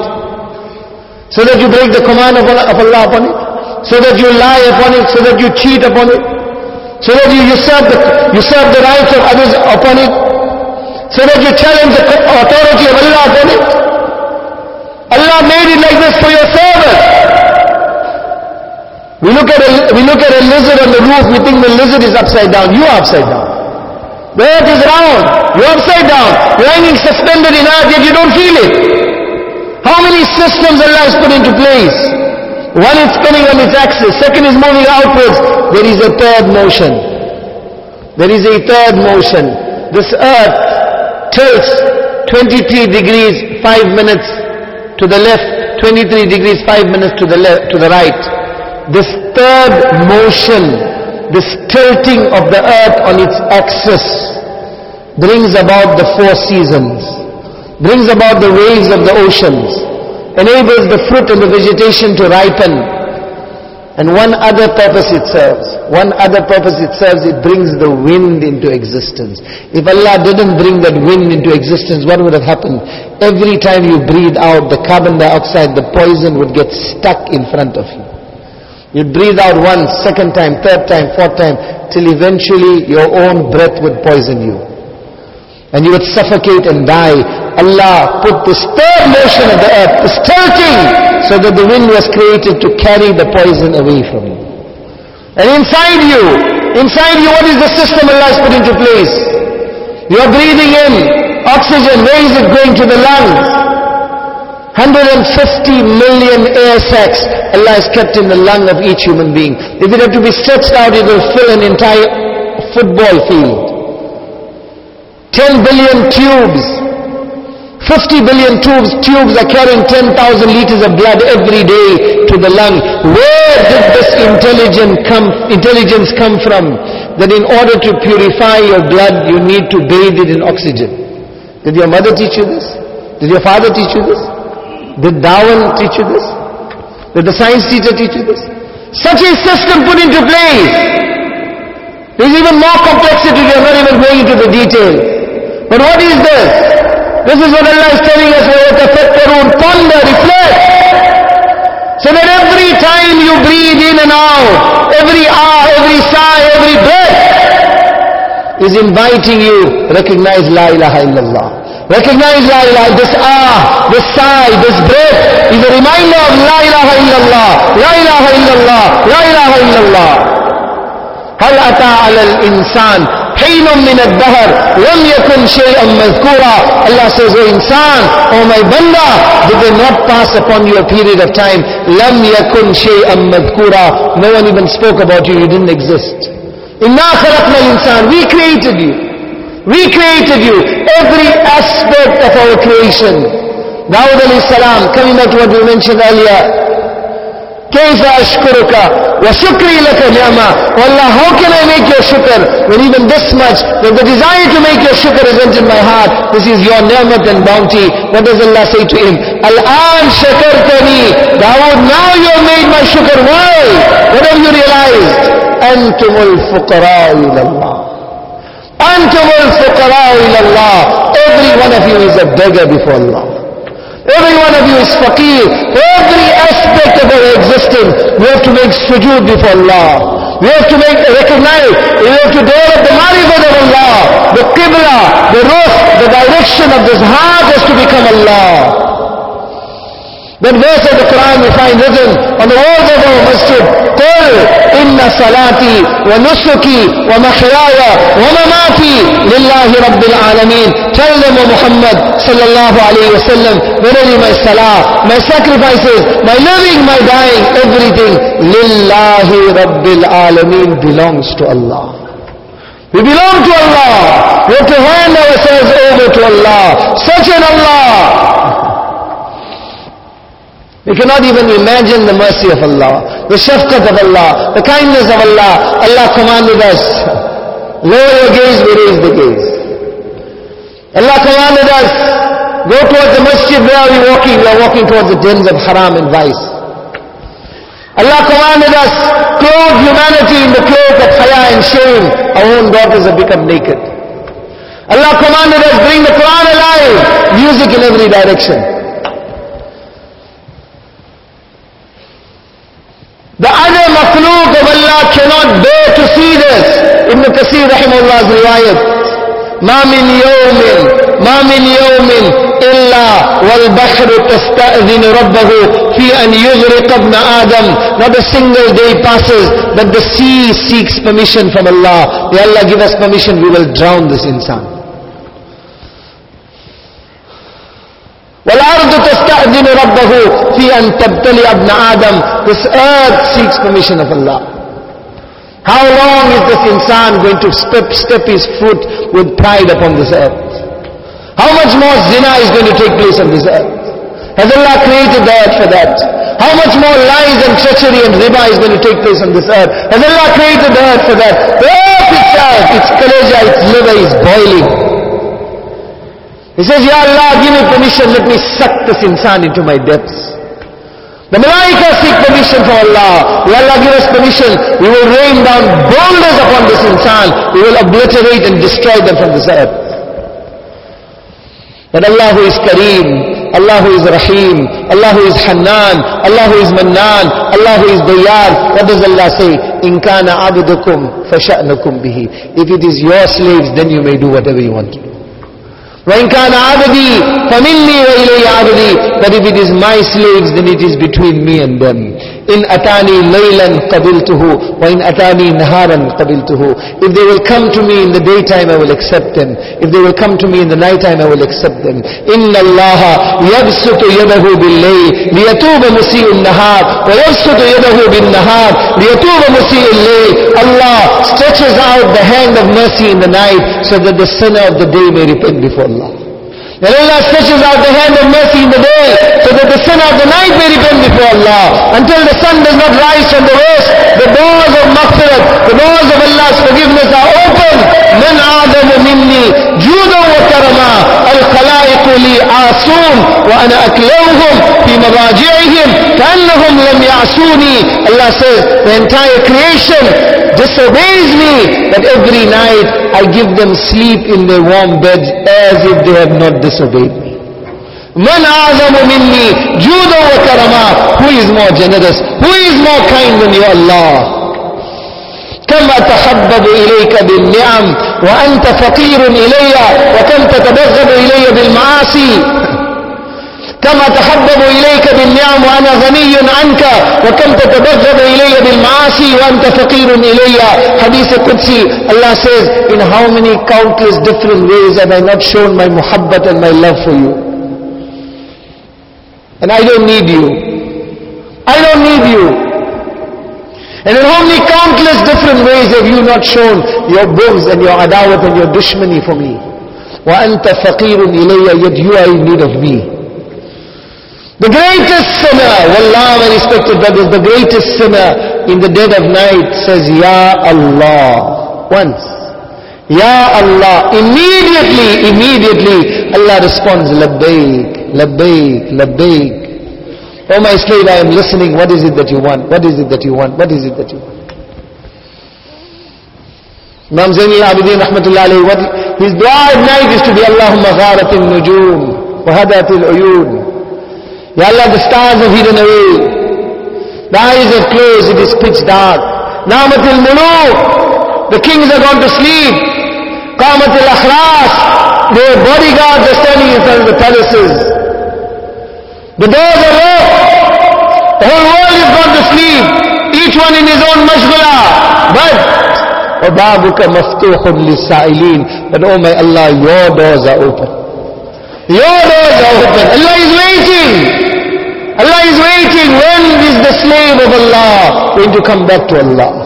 So that you break the command of Allah upon it? So that you lie upon it? So that you cheat upon it? So that you usurp the, usurp the rights of others upon it? So that you challenge the authority of Allah upon it? Allah made it like this for your service. We look at a, we look at a lizard on the roof, we think the lizard is upside down. You are upside down. The earth is round. You're upside down. You're hanging suspended in earth, yet you don't feel it. How many systems Allah has put into place? One is spinning on its axis. Second is moving outwards. There is a third motion. There is a third motion. This earth tilts 23 degrees 5 minutes to the left, 23 degrees 5 minutes to the left, to the right. This third motion, this tilting of the earth on its axis brings about the four seasons, brings about the waves of the oceans, enables the fruit and the vegetation to ripen, and one other purpose it serves. One other purpose it serves, it brings the wind into existence. If Allah didn't bring that wind into existence, what would have happened? Every time you breathe out the carbon dioxide, the poison would get stuck in front of you. You'd breathe out once, second time, third time, fourth time, till eventually your own breath would poison you. And you would suffocate and die. Allah put this third motion of the earth, this tilting, so that the wind was created to carry the poison away from you. And inside you, inside you, what is the system Allah has put into place? You are breathing in oxygen. Where is it going to the lungs? 150 million air sacs Allah has kept in the lung of each human being. If it had to be stretched out, it will fill an entire football field. 10 billion tubes. 50 billion tubes, tubes are carrying 10,000 liters of blood every day to the lung. Where did this intelligence come, intelligence come from? That in order to purify your blood, you need to bathe it in oxygen. Did your mother teach you this? Did your father teach you this? Did Darwin teach you this? Did the science teacher teach you this? Such a system put into place. There's even more complexity, you are not even going into the detail. But what is this? This is what Allah is telling us, ponder, reflect. So that every time you breathe in and out, every ah, every sigh, every breath, is inviting you, recognize La ilaha illallah. Recognize La ilaha, this ah, this sigh, this breath is a reminder of La ilaha illallah, La ilaha illallah, La ilaha illallah. هل أتى على الإنسان حين من الدهر لم يكن شيئا مذكورا Allah says, O insan, O my banda, did they not pass upon you a period of time? لم يكن شيئا مذكورا No one even spoke about you, you didn't exist. إنا خلقنا الإنسان We created you. We created you, every aspect of our creation. Dawud alayhi salam, coming back to what we mentioned earlier, كيف أشكرك وشكري لك نعمة Allah, how can I make your shukr when even this much when the desire to make your shukr is in my heart? This is your ni'mat and bounty. What does Allah say to him? الآن شكرتني Dawud now you have made my shukr. Why? What have you realized? أنتم الفقراء إلى الله Antumul fuqara ilallah. Every one of you is a beggar before Allah. Every one of you is faqir. Every aspect of our existence, we have to make sujood before Allah. We have to make, recognize, we have to develop the marifat of Allah, the qibla, the roof, the direction of this heart has to become Allah. That verse of the Quran we find written on the walls of our masjid. قل إن صلاتي ونسكي ومحياي ومماتي لله رب العالمين. Tell them, O Muhammad sallallahu alayhi wa sallam, verily my salah, my sacrifices, my living, my dying, everything, lillahi rabbil alameen belongs to Allah. We belong to Allah. We have to hand ourselves over to Allah. Such an Allah. we cannot even imagine the mercy of Allah, the shafqat of Allah, the kindness of Allah. Allah commanded us, lower your gaze, we raise the gaze. Allah commanded us, go towards the masjid, where are we walking? We are walking towards the dens of haram and vice. Allah commanded us, clothe humanity in the cloak of haya and shame. Our own daughters have become naked. Allah commanded us, bring the Quran alive, music in every direction. The other makhluk of Allah cannot bear to see this. Ibn Kathir rahimahullah's riwayat. ما من يوم ما من يوم إلا والبحر تستأذن ربه fi an يغرق ابن Adam. Not a single day passes that the sea seeks permission from Allah. May Allah give us permission, we will drown this insan. والأرض تستأذن ربه في أن تبتلي ابن آدم This earth seeks permission of Allah. How long is this insan going to step, step his foot with pride upon this earth? How much more zina is going to take place on this earth? Has Allah created the earth for that? How much more lies and treachery and riba is going to take place on this earth? Has Allah created the earth for that? The earth itself, its kaleja, its liver is boiling. He says, Ya Allah, give me permission, let me suck this insan into my depths. The malaika seek permission from Allah. Ya Allah give us permission. We will rain down boulders upon this insan. We will obliterate and destroy them from this earth. But Allah who is Kareem, Allah who is Rahim, Allah who is Hannan, Allah who is Mannan, Allah who is Dayar, what does Allah say? In kana abdukum fasha'nukum bihi. If it is your slaves, then you may do whatever you want to do. وَإِنْ كَانَ عَبْدِي فَمِنِّي وَإِلَيَّ عَبْدِي But if it is my slaves, then it is between me and them. In atani laylan qabiltuhu wa in atani naharan qabiltuhu. If they will come to me in the daytime, I will accept them. If they will come to me in the nighttime, I will accept them. Inna Allah yabsutu yadahu bil-layl liyatuba musi'un nahar wa yabsutu yadahu bin-nahar liyatuba musi'un layl. Allah stretches out the hand of mercy in the night so that the sinner of the day may repent before Allah. Allah stretches out the hand of mercy in the day, so that the sin of the night may repent before Allah. Until the sun does not rise from the west, the doors of maghfirah, the doors of Allah's forgiveness are open. Man adamu minni. لي عاصون وأنا أكلوهم في مضاجعهم كأنهم لم يعصوني Allah says the entire creation disobeys me but every night I give them sleep in their warm beds as if they have not disobeyed me. من أعظم مني جودا وكرما Who is more generous? Who is more kind than you Allah? كم أتحبب إليك بالنعم وأنت فقير إلي وكم تتبغض إلي بالمعاصي؟ كم أتحبب إليك بالنعم وأنا غني عنك وكم تتبغض إلي بالمعاصي وأنت فقير إلي؟ حديث قدسي. Allah says in how many countless different ways have I not shown my muhabbat and my love for you? And I don't need you. I don't need you. and in how many countless different ways have you not shown your bughz and your adawat and your dushmani for me وأنت فقير إلي yet you are in need of me the greatest sinner, Wallah, my respected brothers, the greatest sinner in the dead of night says, Ya Allah. Once. Ya Allah. Immediately, immediately, Allah responds, Labbaik, Labbaik, Labbaik. Oh my slave, I am listening. What is it that you want? What is it that you want? What is it that you want? Imam Zaini al-Abidin rahmatullah what, his dua at night is to be Allahumma gharatil nujum, wa hadatil uyun. Ya Allah, the stars have hidden away. The eyes have closed, it is pitch dark. Namatil muluk, the kings are gone to sleep. Qamatil akhras, their bodyguards are standing in front of the palaces. The doors are locked. The whole world is gone to sleep. Each one in his own mashghula. But وَبَابُكَ مَفْتُوحٌ لِلسَّائِلِينَ But oh my Allah, your doors are open. Your doors are open. Allah is waiting. Allah is waiting. When is the slave of Allah going to come back to Allah?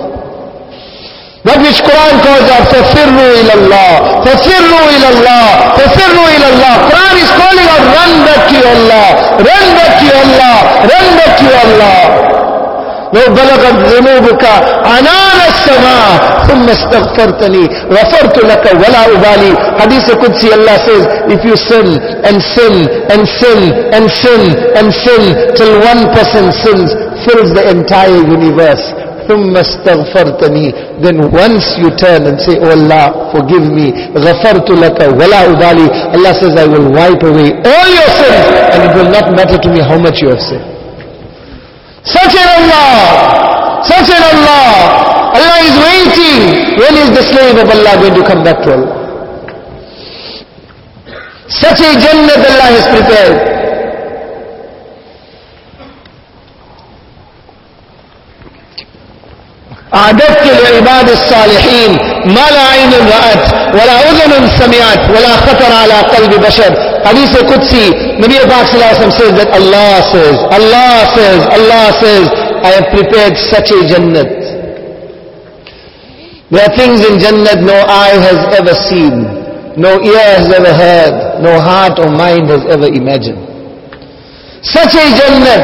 Which Quran calls out, فَفِرُّوا إِلَى اللَّهِ فَفِرُّوا إِلَى اللَّهِ فَفِرُّوا إِلى اللَّهِ Quran is calling out, run back to Allah, run back to Allah, run back to Allah. لو بلغت ذنوبك عنان السماء ثم استغفرتني غفرت لك ولا أبالي Hadith Qudsi Allah says if you sin and sin and sin and sin and sin till one person sins fills the entire universe ثم استغفرتني then once you turn and say oh Allah forgive me غفرت لك ولا أبالي Allah says I will wipe away all your sins and it will not matter to me how much you have sinned such an Allah such an Allah Allah is waiting when is the slave of Allah going to come back to Allah such a Jannat Allah has prepared أعددت لعباد الصالحين ما لا عين رأت ولا أذن سمعت ولا خطر على قلب بشر Hadith Qudsi Nabi Pak says that Allah says Allah says Allah says I have prepared such a Jannat There are things in Jannat no eye has ever seen no ear has ever heard no heart or mind has ever imagined such a Jannat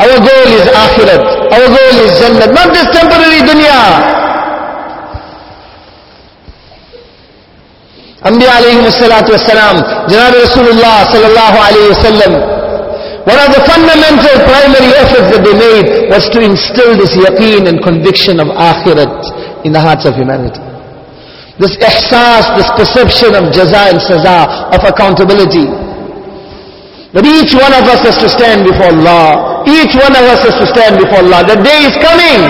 Our goal is akhirat. Our goal is jannah, not this temporary dunya. Anbiya alayhi salatu wasalam, Janab Rasulullah sallallahu alayhi wasallam, one of the fundamental primary efforts that they made was to instill this yaqeen and conviction of akhirat in the hearts of humanity. This ihsas, this perception of jaza and saza, of accountability. That each one of us has to stand before Allah. Each one of us has to stand before Allah. The day is coming.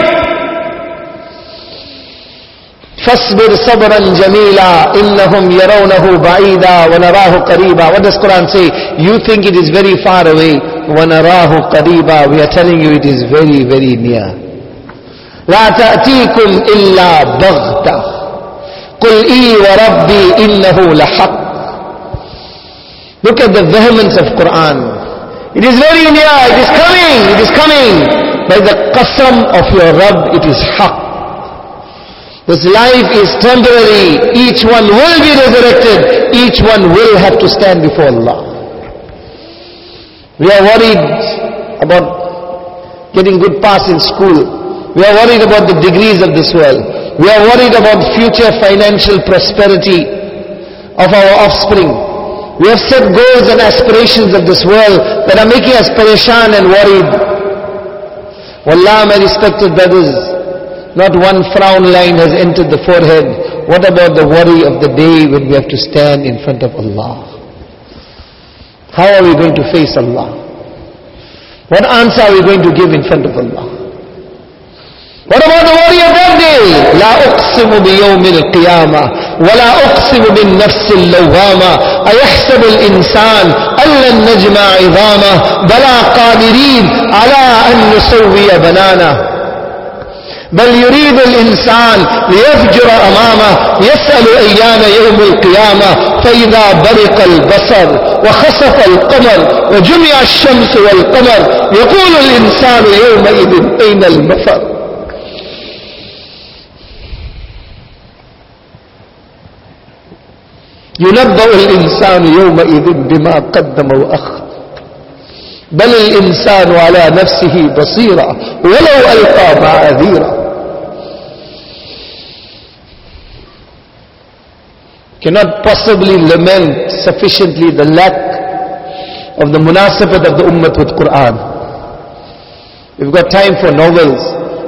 فاصبر صبرا جميلا إنهم يرونه بعيدا ونراه قريبا What does Quran say? You think it is very far away. ونراه قريبا We are telling you it is very very near. لا تأتيكم إلا بغتة قل إي وربي إنه لحق Look at the vehemence of Quran. It is very near, it is coming, it is coming. By the qasam of your Rabb, it is haq. This life is temporary. Each one will be resurrected. Each one will have to stand before Allah. We are worried about getting good pass in school. We are worried about the degrees of this world. We are worried about future financial prosperity of our offspring. We have set goals and aspirations of this world that are making us parishan and worried. Wallah, my respected brothers, not one frown line has entered the forehead. What about the worry of the day when we have to stand in front of Allah? How are we going to face Allah? What answer are we going to give in front of Allah? Of that day? لا أقسم بيوم القيامة ولا أقسم بالنفس اللوامة أيحسب الإنسان أن لن نجمع عظامه بلى قادرين على أن نسوي بنانه بل يريد الإنسان ليفجر أمامه يسأل أيام يوم القيامة فإذا برق البصر وخسف القمر وجمع الشمس والقمر يقول الإنسان يومئذ أين المفر ينبأ الإنسان يومئذ بما قدم وأخر بل الإنسان على نفسه بصيرا ولو ألقى معاذيرا cannot possibly lament sufficiently the lack of the munasabat of the ummah with Quran. We've got time for novels.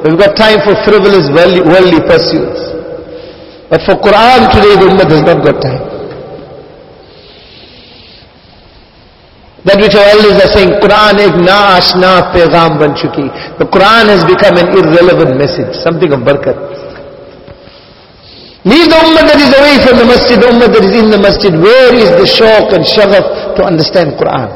We've got time for frivolous worldly pursuits. But for Quran today the ummah has not got time. That which our elders are saying, Quran ek na ashna paygam ban chuki. The Quran has become an irrelevant message, something of barakat. Leave the ummah that is away from the masjid, the ummah that is in the masjid. Where is the shauq and shaghaf to understand Quran?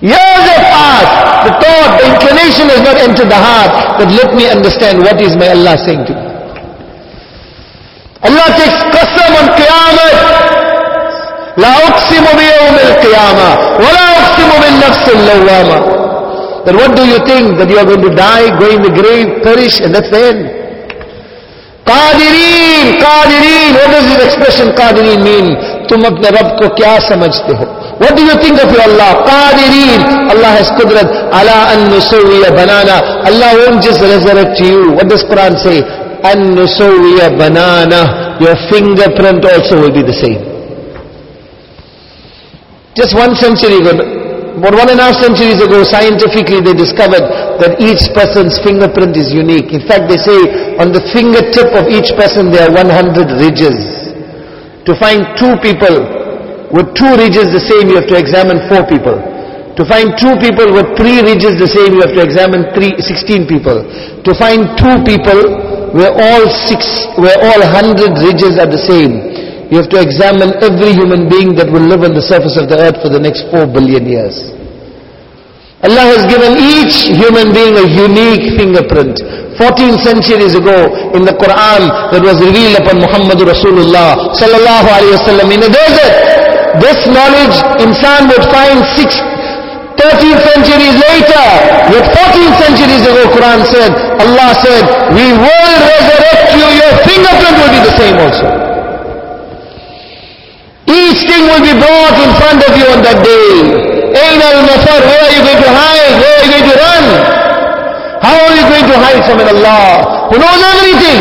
Years have passed. The thought, the inclination has not entered the heart. But let me understand what is my Allah saying to me. Allah takes qasam on Qiyamah. لا أقسم بيوم القيامة ولا أقسم بالنفس اللوامة Then what do you think? That you are going to die, go in the grave, perish and that's the end. Qadireen, Qadireen. What does this expression Qadireen mean? तुम अपने रब को क्या समझते हो what do you think of your Allah? Qadireen. Allah has qudrat. Ala an nusawiya banana. Allah won't just resurrect you. What does Quran say? An nusawiya banana. Your fingerprint also will be the same. Just one century ago, about one and a half centuries ago, scientifically they discovered that each person's fingerprint is unique. In fact, they say on the fingertip of each person there are 100 ridges. To find two people with two ridges the same, you have to examine four people. To find two people with three ridges the same, you have to examine three, 16 people. To find two people where all six, where all hundred ridges are the same, you have to examine every human being that will live on the surface of the earth for the next four billion years. Allah has given each human being a unique fingerprint. 14 centuries ago in the Quran that was revealed upon Muhammad Rasulullah sallallahu alayhi wasallam in a desert this knowledge insan would find six, 13 centuries later. Yet 14 centuries ago Quran said, Allah said, we will resurrect you, your fingerprint will be the same also. Each thing will be brought in front of you on that day. Ain al-Mafar, where are you going to hide? Where are you going to run? How are you going to hide from Allah who knows everything?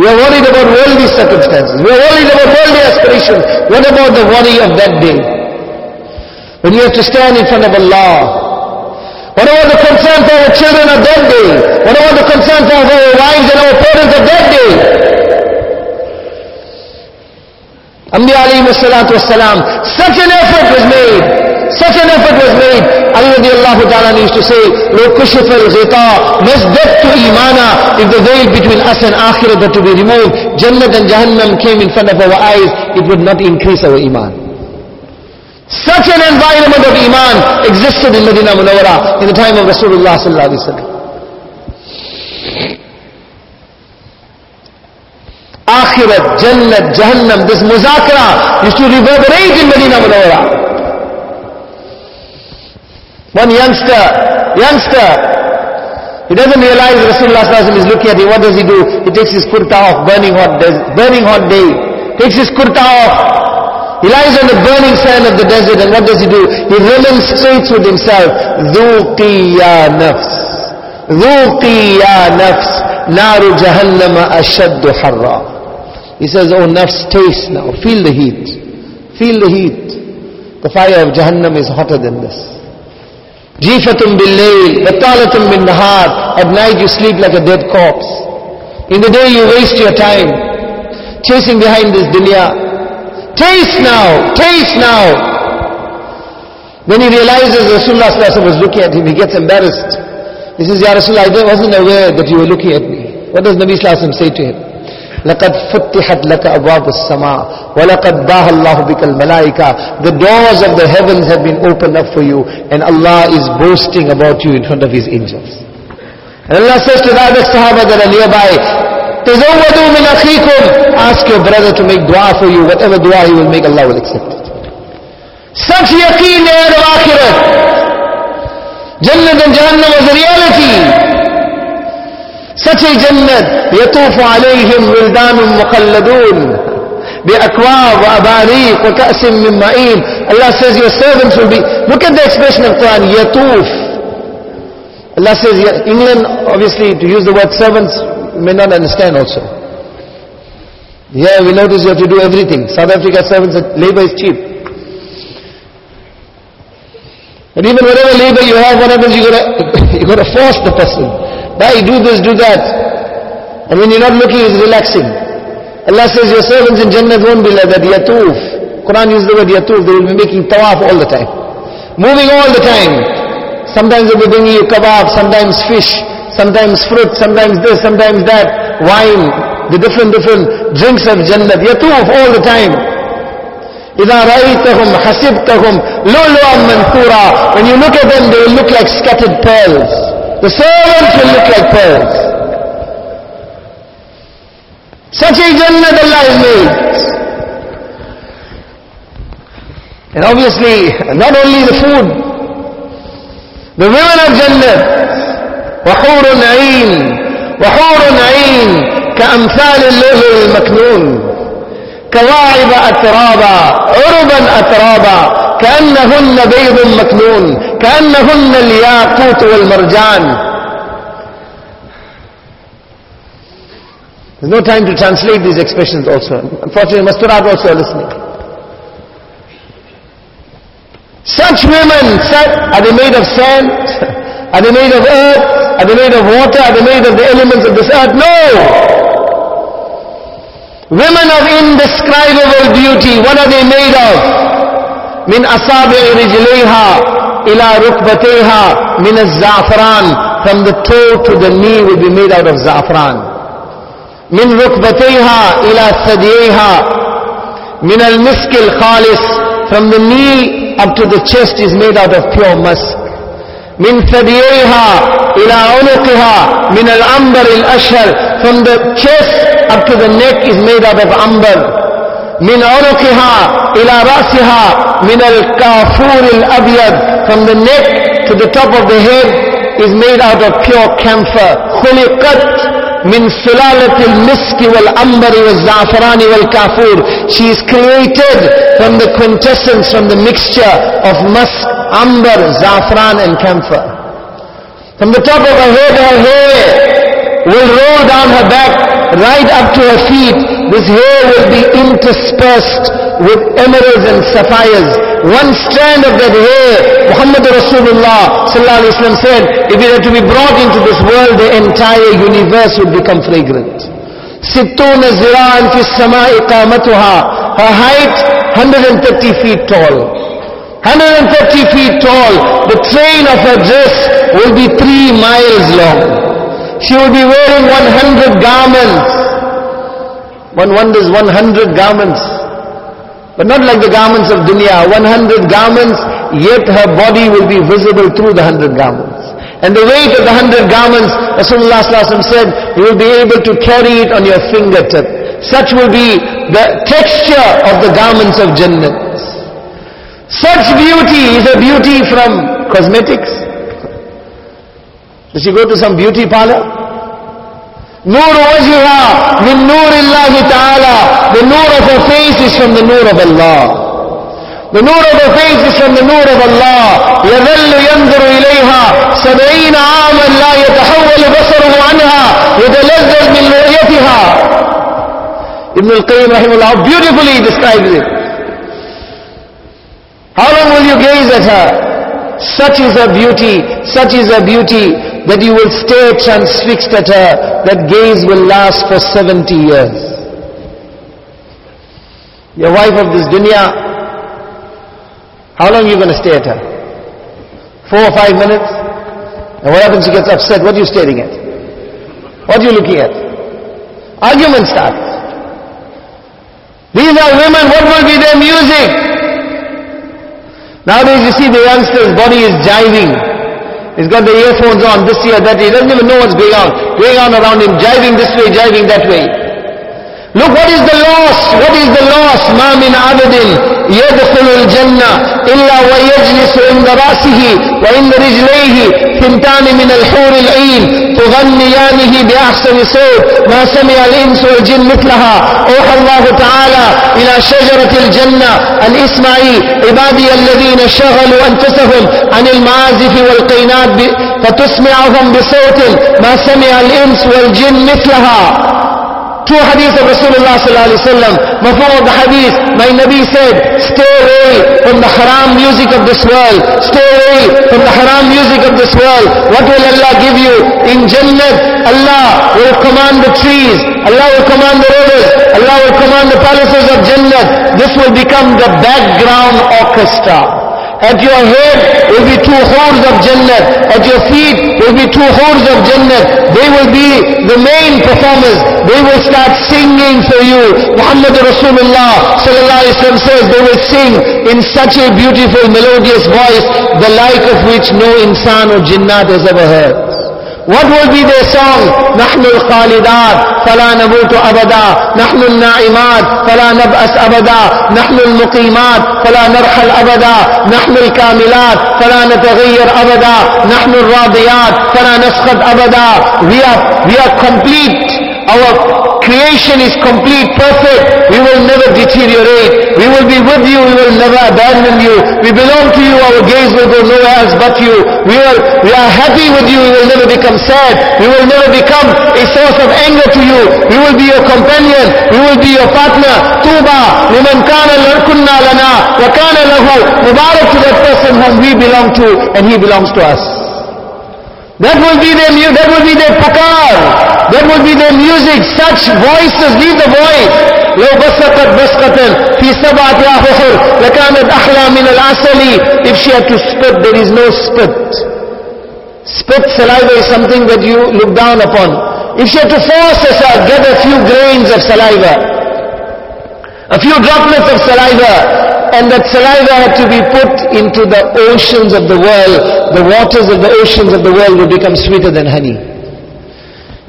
We are worried about worldly circumstances. We are worried about worldly aspirations. What about the worry of that day? When you have to stand in front of Allah. What about the concern for our children of that day? What about the concern for our wives and our parents of that day? Anbiya alayhi salatu wasalam, such an effort was made such an effort was made. Ali radiallahu ta'ala used to say, لو كشف الغطاء to imana. If the veil between us and akhirah were to be removed, Jannat and Jahannam came in front of our eyes, it would not increase our iman. Such an environment of iman existed in Medina Munawwara in the time of Rasulullah sallallahu alaihi wasallam. Akhirat, Jannat, Jahannam, this muzakara used to reverberate in Medina Munawwara. One youngster, youngster, he doesn't realize Rasulullah sallallahu alaihi is looking at him. What does he do? He takes his kurta off, burning hot, burning hot day. Takes his kurta off. He lies on the burning sand of the desert and what does he do? He remonstrates with himself. ذوقي يا نفس ذوقي يا نفس نار جهنم أشد حرا He says, oh nafs, taste now. Feel the heat. Feel the heat. The fire of Jahannam is hotter than this. Jifatun bil-layl, watalatun bin-nahar. At night you sleep like a dead corpse. In the day you waste your time chasing behind this dunya. Taste now, taste now. When he realizes Rasulullah was looking at him, he gets embarrassed. He says, Ya Rasulullah, I wasn't aware that you were looking at me. What does Nabi Sallallahu say to him? لقد فتحت لك أبواب السماء ولقد باه الله بك الملائكة The doors of the heavens have been opened up for you and Allah is boasting about you in front of His angels. And Allah says to the other Sahaba that are nearby, تزودوا من أخيكم Ask your brother to make dua for you. Whatever dua he will make, Allah will accept it. Such yaqeen there of akhirat. Jannat and Jahannam was a reality. Such a Jannat, يطوف عليهم ولدان مخلدون بأكواب وأباريق وكأس من معين. Allah says your servants will be, look at the expression of Quran, يطوف. Allah says, England, obviously, to use the word servants, may not understand also. Yeah, we notice you have to do everything. South Africa servants, labor is cheap. And even whatever labor you have, what happens? You gotta, <coughs> you gotta force the person. Why do this, do that. And when you're not looking, it's relaxing. Allah says your servants in Jannah won't be like that. Yatuf. Quran uses the word yatuf. They will be making tawaf all the time. Moving all the time. Sometimes they will be bringing you kebab, sometimes fish, sometimes fruit, sometimes this, sometimes that, wine, the different, different drinks of Jannah. Yatuf all the time. إذا رأيتهم حسبتهم لؤلؤا منثورا When you look at them, they will look like scattered pearls. The servants will look like pearls. Such a Jannah Allah has made. And obviously, not only the food, the women of Jannah, وحور عين وحور عين كأمثال اللؤلؤ المكنون كواعب أترابا عربا أترابا كأنهن بيض مكنون كأنهن الياقوت والمرجان There's no time to translate these expressions also. Unfortunately, Masturat also are listening. Such women, are they made of sand? Are they made of earth? Are they made of water? Are they made of the elements of this earth? No! Women of indescribable beauty, what are they made of? Min asabi' rijliha ila rukbatiha min az-za'fran. From the toe to the knee will be made out of zafaran. Min rukbatiha ila sadiha min al-miskil khalis From the knee up to the chest is made out of pure musk. من ثدييها إلى عنقها من العنبر الأشهر from the chest up to the neck is made out of amber. من عنقها إلى رأسها من الكافور الأبيض from the neck to the top of the head is made out of pure camphor. خلقت min sulalatil miski wal ambari wal za'farani wal kafur. She is created from the quintessence, from the mixture of musk, amber, za'fran and camphor. From the top of her head, her hair will roll down her back right up to her feet this hair will be interspersed with emeralds and sapphires. One strand of that hair, Muhammad Rasulullah said, if it had to be brought into this world, the entire universe would become fragrant. Sittun zira'an fi sama iqamatuha. Her height, 130 feet tall. 130 feet tall. The train of her dress will be three miles long. She will be wearing 100 garments. One wonders 100 garments. But not like the garments of dunya. 100 garments, yet her body will be visible through the 100 garments. And the weight of the 100 garments, Rasulullah said, you will be able to carry it on your fingertip. Such will be the texture of the garments of Jannah. Such beauty is a beauty from cosmetics. Does she go to some beauty parlor? Nur wajha min nur Allah ta'ala. The nur of her face is from the nur of Allah. The nur of her face is from the nur of Allah. يظل ينظر إليها سبعين عاما لا يتحول بصره عنها يتلذذ من رؤيتها. Ibn al-Qayyim rahimahullah beautifully describes it. How long will you gaze at her? Such is her beauty, such is her beauty that you will stay transfixed at her, that gaze will last for 70 years. Your wife of this dunya, how long are you going to stay at her? Four or five minutes? And what happens? She gets upset. What are you staring at? What are you looking at? Argument starts. These are women, what will be their music? Nowadays you see the youngster's body is jiving. He's got the earphones on, this year, that year. He doesn't even know what's going on. Going on around him, driving this way, driving that way. Look, what is the loss? What is the loss? ما من عبد يدخل الجنة إلا ويجلس عند رأسه وعند رجليه ثنتان من الحور العين تغنيانه بأحسن صوت ما سمع الإنس والجن مثلها أوحى الله تعالى إلى شجرة الجنة أن اسمعي عبادي الذين شغلوا أنفسهم عن المعازف والقينات فتسمعهم بصوت ما سمع الإنس والجن مثلها Two hadiths of Rasulullah sallallahu. Mafhum of the hadith, my Nabi said, stay away from the haram music of this world. Stay away from the haram music of this world. What will Allah give you? In Jannah, Allah will command the trees. Allah will command the rivers. Allah will command the palaces of Jannah. This will become the background orchestra. At your head will be two hoors of Jannah. At your feet will be two hoors of Jannah. They will be the main performers. They will start singing for you. Muhammad Rasulullah sallallahu says they will sing in such a beautiful melodious voice, the like of which no insan or jinnat has ever heard. What will be their song? نحن الخالدات فلا نموت أبدا. نحن النائمات فلا نبأس أبدا. نحن المقيمات فلا نرحل أبدا. نحن الكاملات فلا نتغير أبدا. نحن الراضيات فلا نسخط أبدا. We are, we are complete. Our creation is complete, perfect. We will never deteriorate. We will be with you. We will never abandon you. We belong to you. Our gaze will go nowhere else but you. We are, we are happy with you. We will never become sad. We will never become a source of anger to you. We will be your companion. We will be your partner. Tuba liman kana lana wa kana lahu. Mubarak to that person whom we belong to and he belongs to us. That will be their that will be their pakar. That will be their music. Such voices, leave the voice. لو بسقت بسقة في سبعة أحفر لكانت أحلى من العسل. If she had to spit, there is no spit. Spit saliva is something that you look down upon. If she had to force herself, get a few grains of saliva, a few droplets of saliva, and that saliva had to be put into the oceans of the world, the waters of the oceans of the world would become sweeter than honey.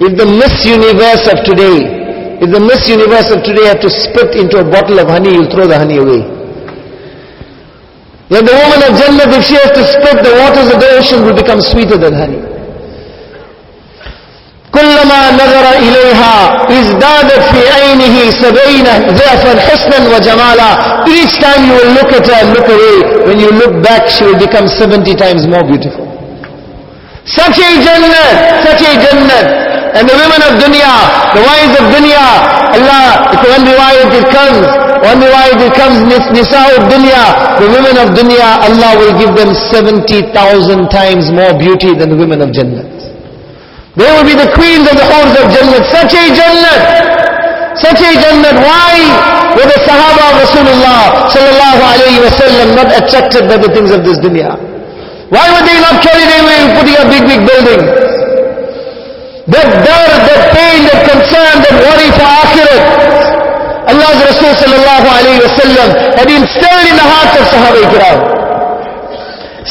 If the Miss Universe of today, if the Miss Universe of today had to spit into a bottle of honey, you'll throw the honey away. Yet the woman of Jannah, if she has to spit, the waters of the ocean will become sweeter than honey. كلما نظر إليها ازدادت في عينه سبعين ضعفا حسنا وجمالا Each time you will look at her and look away, when you look back she will become 70 times more beautiful. Such a Jannah, such a Jannah. And the women of dunya, the wives of dunya, Allah, one riwayat it comes, one riwayat it comes, nisa of dunya, the women of dunya, Allah will give them 70,000 times more beauty than the women of Jannah. They will be the queens of the halls of Jannah. Such a Jannah. Such a Jannah. Why were the Sahaba of Rasulullah sallallahu alayhi wasallam not attracted by the things of this dunya? Why were they not carried away in putting up big, big buildings? That doubt, that pain, that concern, that worry for akhirat. Allah's Rasul sallallahu alayhi wasallam had instilled in the hearts of Sahaba Ikram.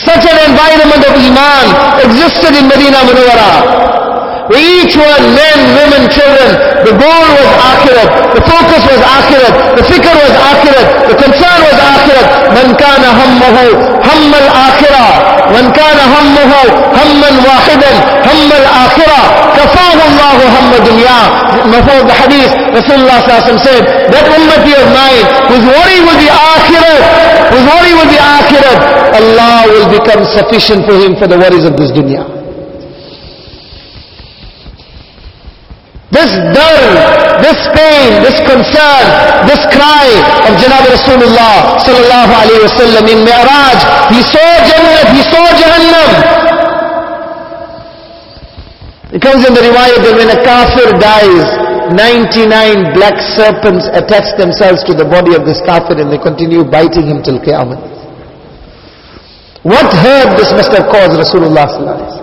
Such an environment of Iman existed in Medina Munawwara. Each one, men, women, children, the goal was akhirat, the focus was akhirat, the fikr was akhirat, the concern was akhirat. Man kana hammahu hamma al-akhirah. Man kana hammahu hamman wahidan hamma al-akhirah. Kafahu Allahu hamma dunya. Before the hadith, Rasulullah said, that ummati of mine, whose worry will be akhirat, whose worry will be akhirat, Allah will become sufficient for him for the worries of this dunya. This dard, this pain, this concern, this cry of Janab Rasulullah sallallahu alayhi wasallam in Mi'raj. He saw Jannah, he saw Jahannam. It comes in the riwayat that when a kafir dies, 99 black serpents attach themselves to the body of this kafir and they continue biting him till Qiyamah. What hurt this must have caused Rasulullah sallallahu alayhi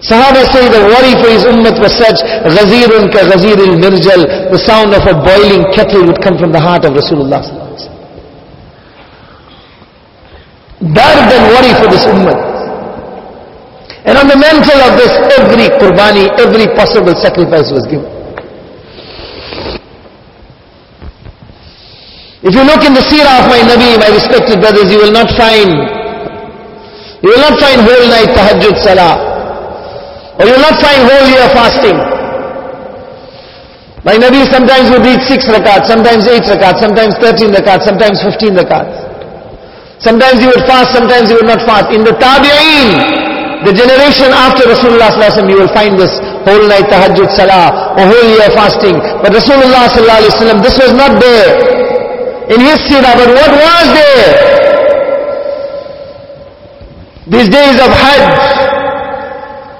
Sahaba say the worry for his ummah was such, غَزِيرٌ كَغَزِيرِ الْمِرْجَلِ The sound of a boiling kettle would come from the heart of Rasulullah Dard and worry for this ummah. And on the mantle of this, every qurbani, every possible sacrifice was given. If you look in the seerah of my Nabi, my respected brothers, you will not find, you will not find whole night tahajjud salah. Or you will not find whole year fasting. My Nabi sometimes would read six rakat, sometimes eight rakat, sometimes thirteen rakat, sometimes fifteen rakats. Sometimes he would fast, sometimes he would not fast. In the tabi'een, the generation after Rasulullah you will find this whole night tahajjud salah or whole year fasting. But Rasulullah this was not there in his seerah. But what was there? These days of Hajj,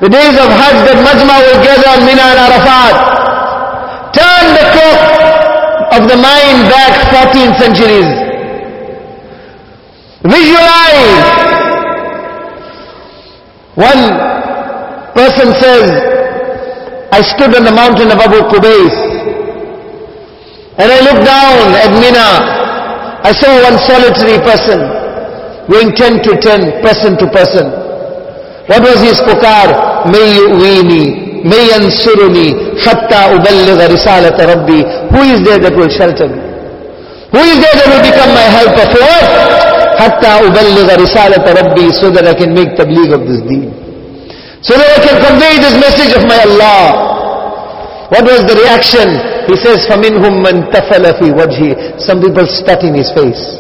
the days of Hajj that Majma will gather on Mina and Arafat. Turn the clock of the mind back 14 centuries. Visualize. One person says, I stood on the mountain of Abu Qubais and I looked down at Mina. I saw one solitary person going 10 to 10, person to person. What was his pukar? May yu'wini, may yansuruni, hatta uballigha risalat rabbi. Who is there that will shelter me? Who is there that will become my helper for what? حتى أبلغ رسالة ربي so that I can make tabligh of this deen. So that I can convey this message of my Allah. What was the reaction? He says, فَمِنْهُمْ مَنْ تَفَلَ فِي وَجْهِ Some people spat in his face.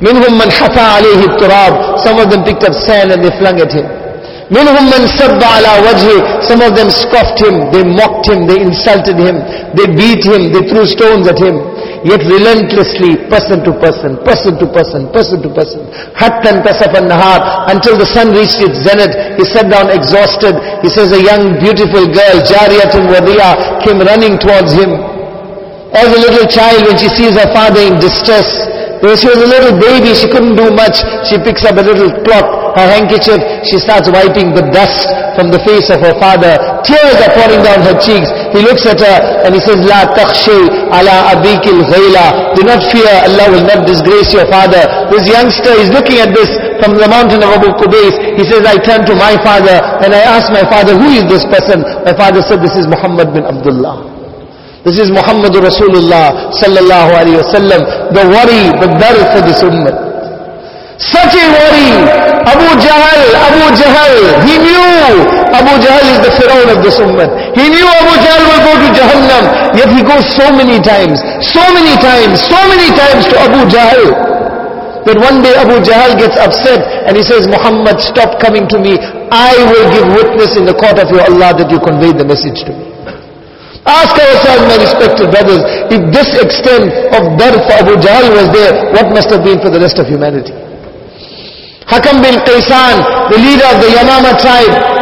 مِنْهُمْ مَنْ حَفَى عَلَيْهِ التُّرَابِ Some of them picked up sand and they flung at him. مِنْهُمْ مَنْ سَبَّ عَلَى وَجْهِ Some of them scoffed him, they mocked him, they insulted him, they beat him, they threw stones at him yet relentlessly, person to person, person to person, person to person. Hattan tasafan nahar, until the sun reached its zenith, he sat down exhausted. He says a young beautiful girl, Jariyatun Wadiya, came running towards him. As a little child, when she sees her father in distress, when she was a little baby, she couldn't do much. She picks up a little cloth, her handkerchief, she starts wiping the dust from the face of her father. Tears are pouring down her cheeks. He looks at her and he says, La takhshi ala abikil ghayla. Do not fear, Allah will not disgrace your father. This youngster is looking at this from the mountain of Abu Qubais. He says, I turn to my father and I ask my father, who is this person? My father said, this is Muhammad bin Abdullah. This is Muhammad Rasulullah sallallahu alayhi wasallam. The worry, the dard for this ummah. Such a worry. Abu Jahl, Abu Jahl, he knew Abu Jahl is the Pharaoh of this ummah. He knew Abu Jahl will go to Jahannam, yet he goes so many times, so many times, so many times to Abu Jahl. That one day Abu Jahl gets upset and he says, Muhammad, stop coming to me. I will give witness in the court of your Allah that you conveyed the message to me. Ask ourselves, my respected brothers, if this extent of dard for Abu Jahl was there, what must have been for the rest of humanity? Hakam bin Qaysan, the leader of the Yamama tribe,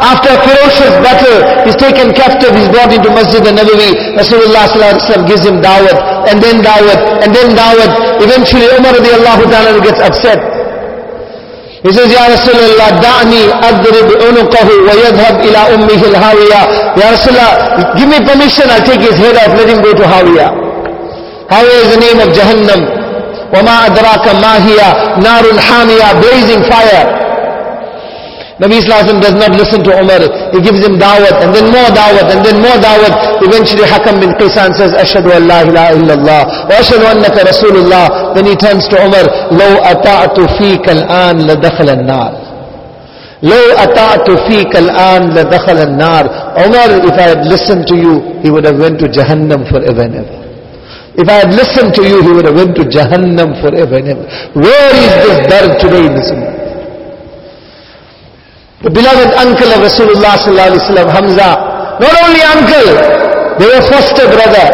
after a ferocious battle, he's taken captive, he's brought into Masjid al-Nabawi. Rasulullah gives him dawat, and then dawat, and then dawat. Eventually Umar radiallahu ta'ala gets upset. He says, Ya Rasulullah, da'ni adrib unuqahu wa yadhab ila ummihi al-hawiya. Ya Rasulullah, give me permission, I'll take his head off, let him go to Hawiya. Hawiya is the name of Jahannam. وَمَا أَدْرَاكَ مَا هِيَ نَارٌ حَامِيَةٌ Blazing fire. Nabi Islam does not listen to Umar. He gives him dawat and then more dawat and then more dawat. Eventually Hakam bin Qaysan says, Ashadu an la ilaha illallah wa ashadu annaka Rasulullah. Then he turns to Umar, لو أطعت فيك الآن لدخل النار. لو أطعت فيك الآن لدخل النار. Umar, if I had listened to you, he would have went to Jahannam forever and ever. If I had listened to you, he would have went to Jahannam forever and ever. Where is this dard today in this ummah? The beloved uncle of Rasulullah sallallahu alaihi wasallam, Hamza. Not only uncle, they were foster brother.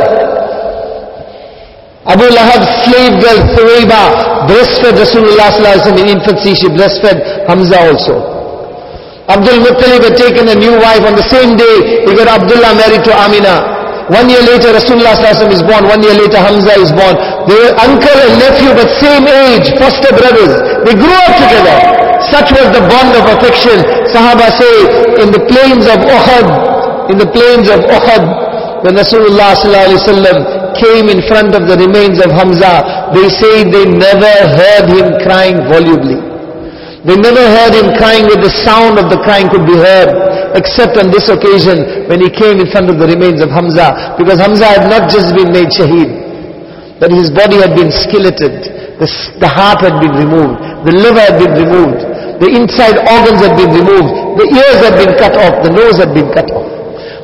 Abu Lahab's slave girl Thuwayba breastfed Rasulullah in infancy. She breastfed Hamza also. Abdul Muttalib had taken a new wife on the same day. He got Abdullah married to Amina. One year later Rasulullah sallallahu is born. One year later Hamza is born. They were uncle and nephew but same age, foster brothers. They grew up together. Such was the bond of affection. Sahaba say, in the plains of Uhud, in the plains of Uhud, when Rasulullah came in front of the remains of Hamza, they say they never heard him crying volubly. They never heard him crying with the sound of the crying could be heard, except on this occasion when he came in front of the remains of Hamza, because Hamza had not just been made shaheed, but his body had been skeleted, the, the heart had been removed, the liver had been removed, the inside organs had been removed, the ears had been cut off, the nose had been cut off.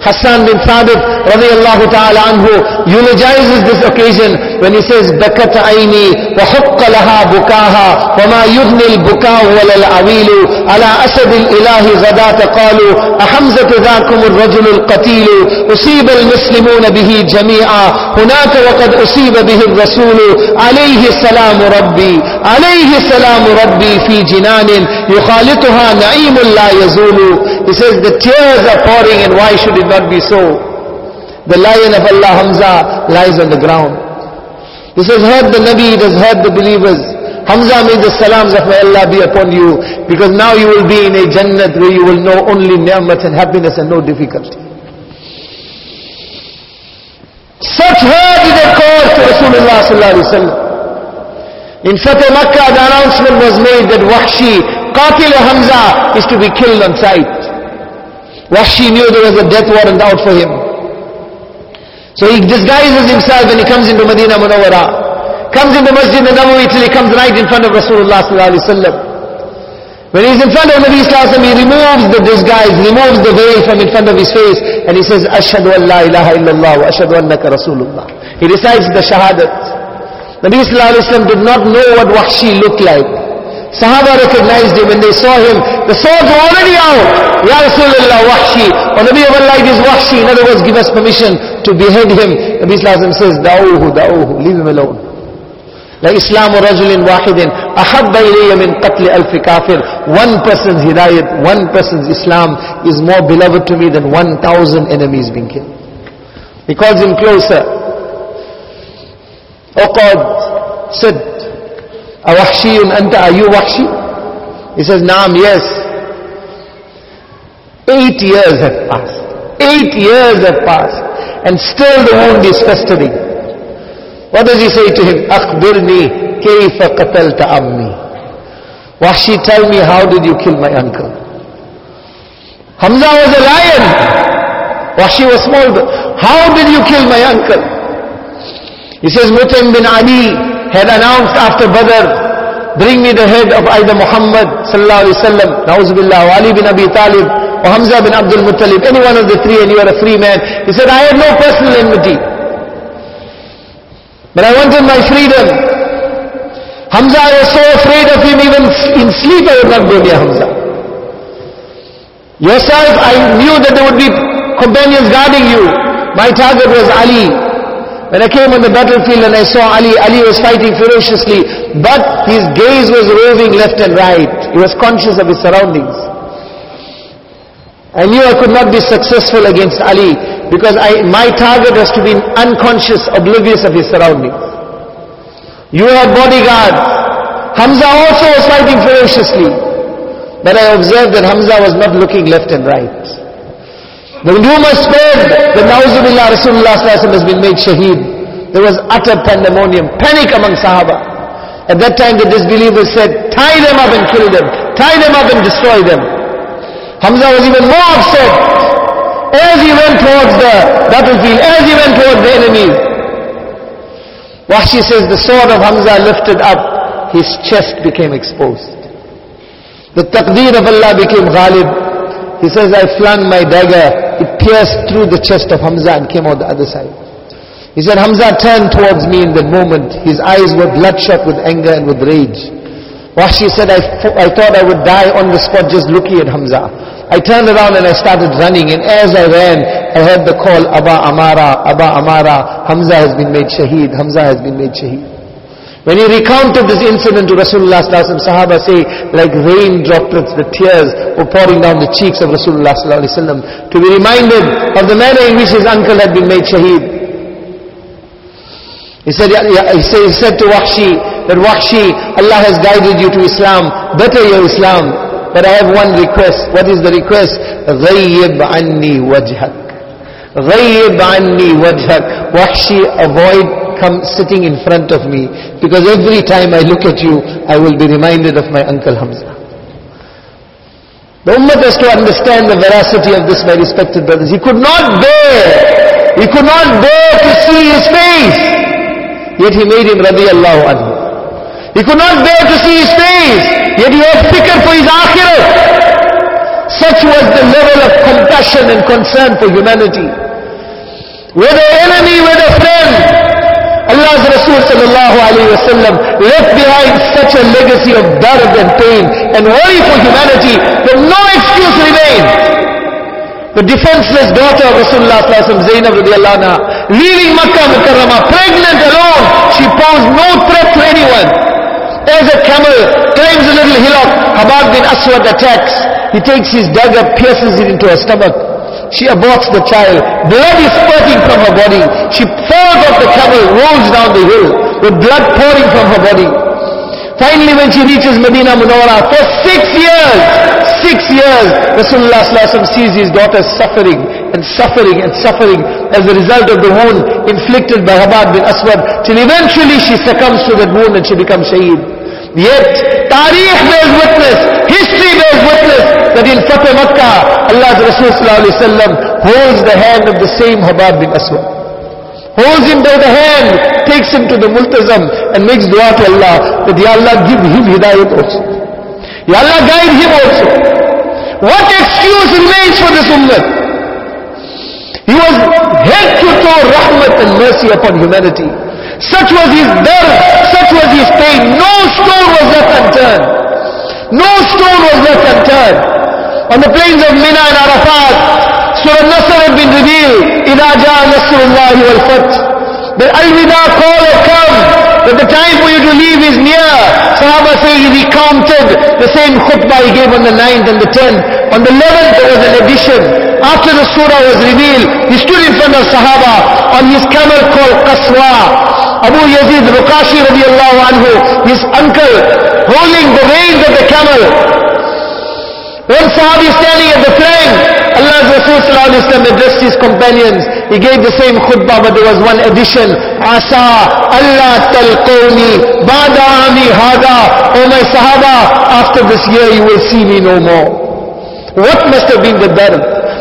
Hassan bin Thabit radiallahu ta'ala anhu eulogizes this occasion when he says, بكت عيني وحق لها بكاها وما يغني البكاء ولا العويل على أسد الإله غداة قالوا أحمزة ذاكم الرجل القتيل أصيب المسلمون به جميعا هناك وقد أصيب به الرسول عليه السلام ربي عليه السلام ربي في جنان يخالطها نعيم لا يزول He says the tears are pouring and why should it not be so? The lion of Allah Hamza lies on the ground. This has hurt the Nabi, it has hurt the believers. Hamza made the salams of Allah be upon you because now you will be in a Jannat where you will know only ni'mat and happiness and no difficulty. Such hurt did they cause to Rasulullah sallallahu alaihi wasallam. In Fateh Makkah the announcement was made that Wahshi, Qatil Hamza is to be killed on sight. Wahshi knew there was a death warrant out for him. So he disguises himself and he comes into Medina Munawwara comes into Masjid Nabawi till he comes right in front of Rasulullah sallallahu alaihi wasallam. When he's in front of Nabi Sallallahu he removes the disguise, removes the veil from in front of his face, and he says, Ashhadu an la ilaha illallah wa ashhadu annaka Rasulullah. He recites the shahadat. Nabi Sallallahu did not know what Wahshi looked like. Sahaba recognized him when they saw him. The swords were already out. Ya Rasulullah, Wahshi. Or Nabi of Allah is Wahshi. In other words, give us permission to behead him. Nabi Sallallahu says, Da'uhu, da'uhu. Leave him alone. لإسلام رجل واحد أحب إلي من قتل ألف كافر one person's hidayat one person's Islam is more beloved to me than 1000 enemies being killed he calls him closer Uqad said Awakshiyun anta, are you He says, Naam, yes. Eight years have passed. Eight years have passed. And still the wound is festering. What does he say to him? Akhbirni kayfa qatalta ammi. Tell me how did you kill my uncle? Hamza was a lion. Wahshi was small. How did you kill my uncle? He says, Mutim bin Ali had announced after Badr, bring me the head of either Muhammad sallallahu alaihi wasallam, na'uzubillah, or Ali bin Abi Talib, or Hamza bin Abdul Muttalib, any one of the three and you are a free man. He said, I have no personal enmity. But I wanted my freedom. Hamza, I was so afraid of him, even in sleep I would not go near Hamza. Yourself, I knew that there would be companions guarding you. My target was Ali. When I came on the battlefield and I saw Ali, Ali was fighting ferociously, but his gaze was roving left and right. He was conscious of his surroundings. I knew I could not be successful against Ali because I, my target was to be unconscious, oblivious of his surroundings. You had bodyguards. Hamza also was fighting ferociously. But I observed that Hamza was not looking left and right. The rumor spread that Nauzubillah Rasulullah has been made shaheed. There was utter pandemonium, panic among Sahaba. At that time the disbelievers said, tie them up and kill them. Tie them up and destroy them. Hamza was even more upset as he went towards the battlefield, as he went towards the enemy, Wahshi says the sword of Hamza lifted up, his chest became exposed. The taqdeer of Allah became ghalib. He says, I flung my dagger, it pierced through the chest of Hamza and came out the other side. He said, Hamza turned towards me in that moment. His eyes were bloodshot with anger and with rage. Wahshi said, I, I thought I would die on the spot just looking at Hamza. I turned around and I started running and as I ran, I heard the call, Aba Amara, Aba Amara, Hamza has been made shaheed, Hamza has been made shaheed. When he recounted this incident to Rasulullah sallallahu Sahaba say, like rain droplets, the tears were pouring down the cheeks of Rasulullah sallallahu to be reminded of the manner in which his uncle had been made shaheed. He said, he said, he said to Wahshi, that Wahshi, Allah has guided you to Islam, better your Islam. But I have one request. What is the request? غَيِّبْ عَنِّي وَجْهَكَ غَيِّبْ عَنِّي وَجْهَكَ Wahshi, avoid come sitting in front of me. Because every time I look at you, I will be reminded of my Uncle Hamza. The Ummah has to understand the veracity of this, my respected brothers. He could not bear, he could not bear to see his face. Yet he made him radiallahu anhu. He could not bear to see his face, yet he had fikr for his akhirat. Such was the level of compassion and concern for humanity. Whether enemy, whether friend, Allah's Rasul sallallahu alayhi wa sallam left behind such a legacy of dard and pain and worry for humanity that no excuse remained. The defenseless daughter of Rasulullah sallallahu Zainab radiallahu anha, leaving Makkah Mukarramah, pregnant alone, she posed no threat to anyone. As a camel climbs a little hillock, Habab bin Aswad attacks. He takes his dagger, pierces it into her stomach. She aborts the child. Blood is spurting from her body. She falls off the camel, rolls down the hill with blood pouring from her body. Finally when she reaches Medina Munawwara, for six years, six years, Rasulullah sees his daughter suffering and suffering and suffering as a result of the wound inflicted by Habab bin Aswad, till eventually she succumbs to that wound and she becomes shaheed. Yet, Tarikh bears witness, history bears witness, that in Fateh Makkah, Allah's Rasul holds the hand of the same Habab bin Aswad holds him by the hand, takes him to the multazam and makes dua to Allah that Ya Allah give him hidayat also. Ya Allah guide him also. What excuse remains for this ummah? He was head to toe rahmat and mercy upon humanity. Such was his dard, such was his pain. No stone was left unturned. No stone was left unturned. On the plains of Mina and Arafat, Surah Nasr had been revealed. إِذَا جَاءَ نَصْرُ اللَّهِ وَالْفَتْحِ The Al-Wida call had come. That the time for you to leave is near. Sahaba say he recounted the same khutbah he gave on the 9th and the 10th. On the 11th there was an addition. After the surah was revealed, he stood in front of Sahaba on his camel called Qaswa. Abu Yazid Ruqashi radiallahu anhu, his uncle, holding the reins of the camel. One Sahabi standing at the flank, Allah's Rasul addressed his companions. He gave the same khutbah, but there was one addition. Asa Allah talqawni bada ami hada. Oh my Sahaba, after this year you will see me no more. What must have been the dard?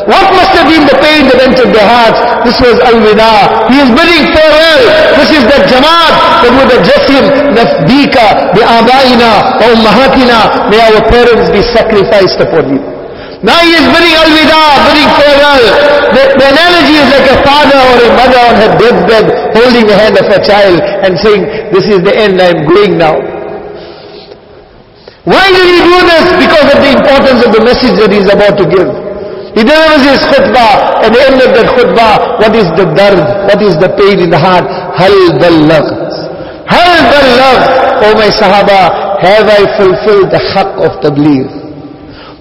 What must have been the pain that entered their hearts? This was al-wida. He is bidding farewell. This is the jamaat that would address him. Nafdika bi abaina wa ummahatina. May our parents be sacrificed upon you. Now he is bidding al-wida, bidding farewell. The, the analogy is like a father or a mother on her deathbed holding the hand of her child and saying, this is the end, I am going now. Why did he do this? Because of the importance of the message that he is about to give. He delivers his khutbah, at the end of that khutbah, what is the dard? What is the pain in the heart? Hal ballagh. Hal ballagh. O my sahaba, have I fulfilled the haqq of tabligh?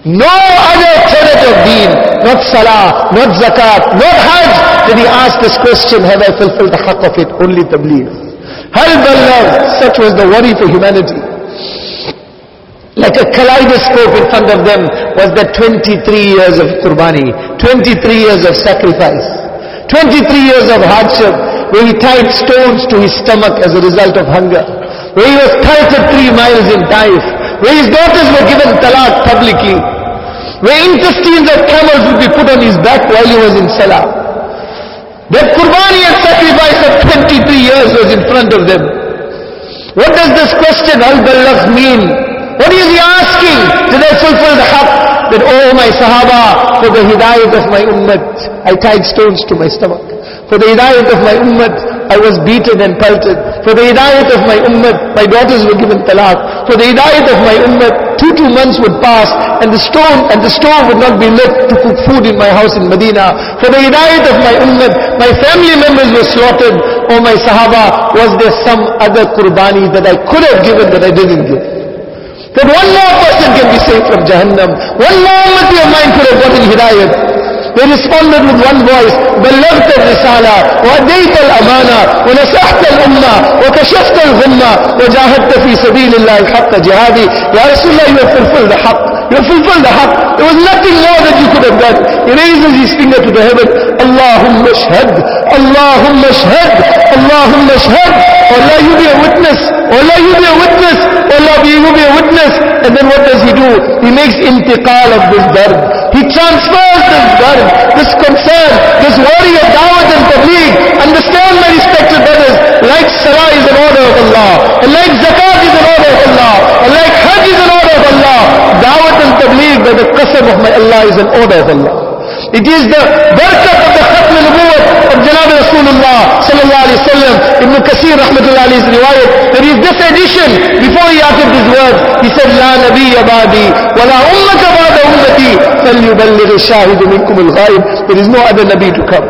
No other tenet of deen, not salah, not zakat, not hajj, did he ask this question, have I fulfilled the haqq of it? Only tabligh. Hal balagh, such was the worry for humanity. Like a kaleidoscope in front of them was that 23 years of qurbani, 23 years of sacrifice, 23 years of hardship, where he tied stones to his stomach as a result of hunger, where he was pelted three miles in Taif, where his daughters were given talaq publicly, where intestines of camels would be put on his back while he was in Salah. That Qurbani and sacrifice of 23 years was in front of them. What does this question, Al-Ballagh, mean? What is he asking? Did I fulfill the haqq? That, oh my Sahaba, for the hidayat of my ummah, I tied stones to my stomach. For the hidayat of my ummah, I was beaten and pelted. For the hidayat of my ummah, my daughters were given talaq. For the hidayat of my ummah, two, two months would pass and the stone and the stove would not be lit to cook food in my house in Medina. For the hidayat of my ummah, my family members were slaughtered. Oh my Sahaba, was there some other qurbani that I could have given that I didn't give? That one more person can be saved from Jahannam. One more ummati of mine could have gotten hidayat. They responded with one voice, بلغت الرسالة وأديت الأمانة ونصحت الأمة وكشفت الغمة وجاهدت في سبيل الله حق جهادي يا رسول الله you have fulfilled the حق you have fulfilled the حق there was nothing more that you could have done he raises his finger to the heaven اللهم اشهد Allahumma shahid, Allahumma shahid, oh, Allah you be a witness, oh, Allah you be a witness, oh, Allah you be a witness. And then what does he do? He makes intiqal of this dard. He transfers this dard, this concern, this worry of dawat and tabligh. Understand my respected brothers, like salah is an order of Allah, and like zakat is an order of Allah, and like hajj is an order of Allah. Dawah and tabligh by the qasam of my Allah is an order of Allah. It is the barakah of the नबूत और जनाब रसूलुल्लाह सल्लल्लाहु अलैहि वसल्लम इब्न कसीर रहमतुल्लाह अलैहि's riwayat there is this addition before he uttered these words he said la nabi abadi wa la ummata ba'da ummati falyuballigh ash-shahid minkum al-ghaib there is no other nabi to come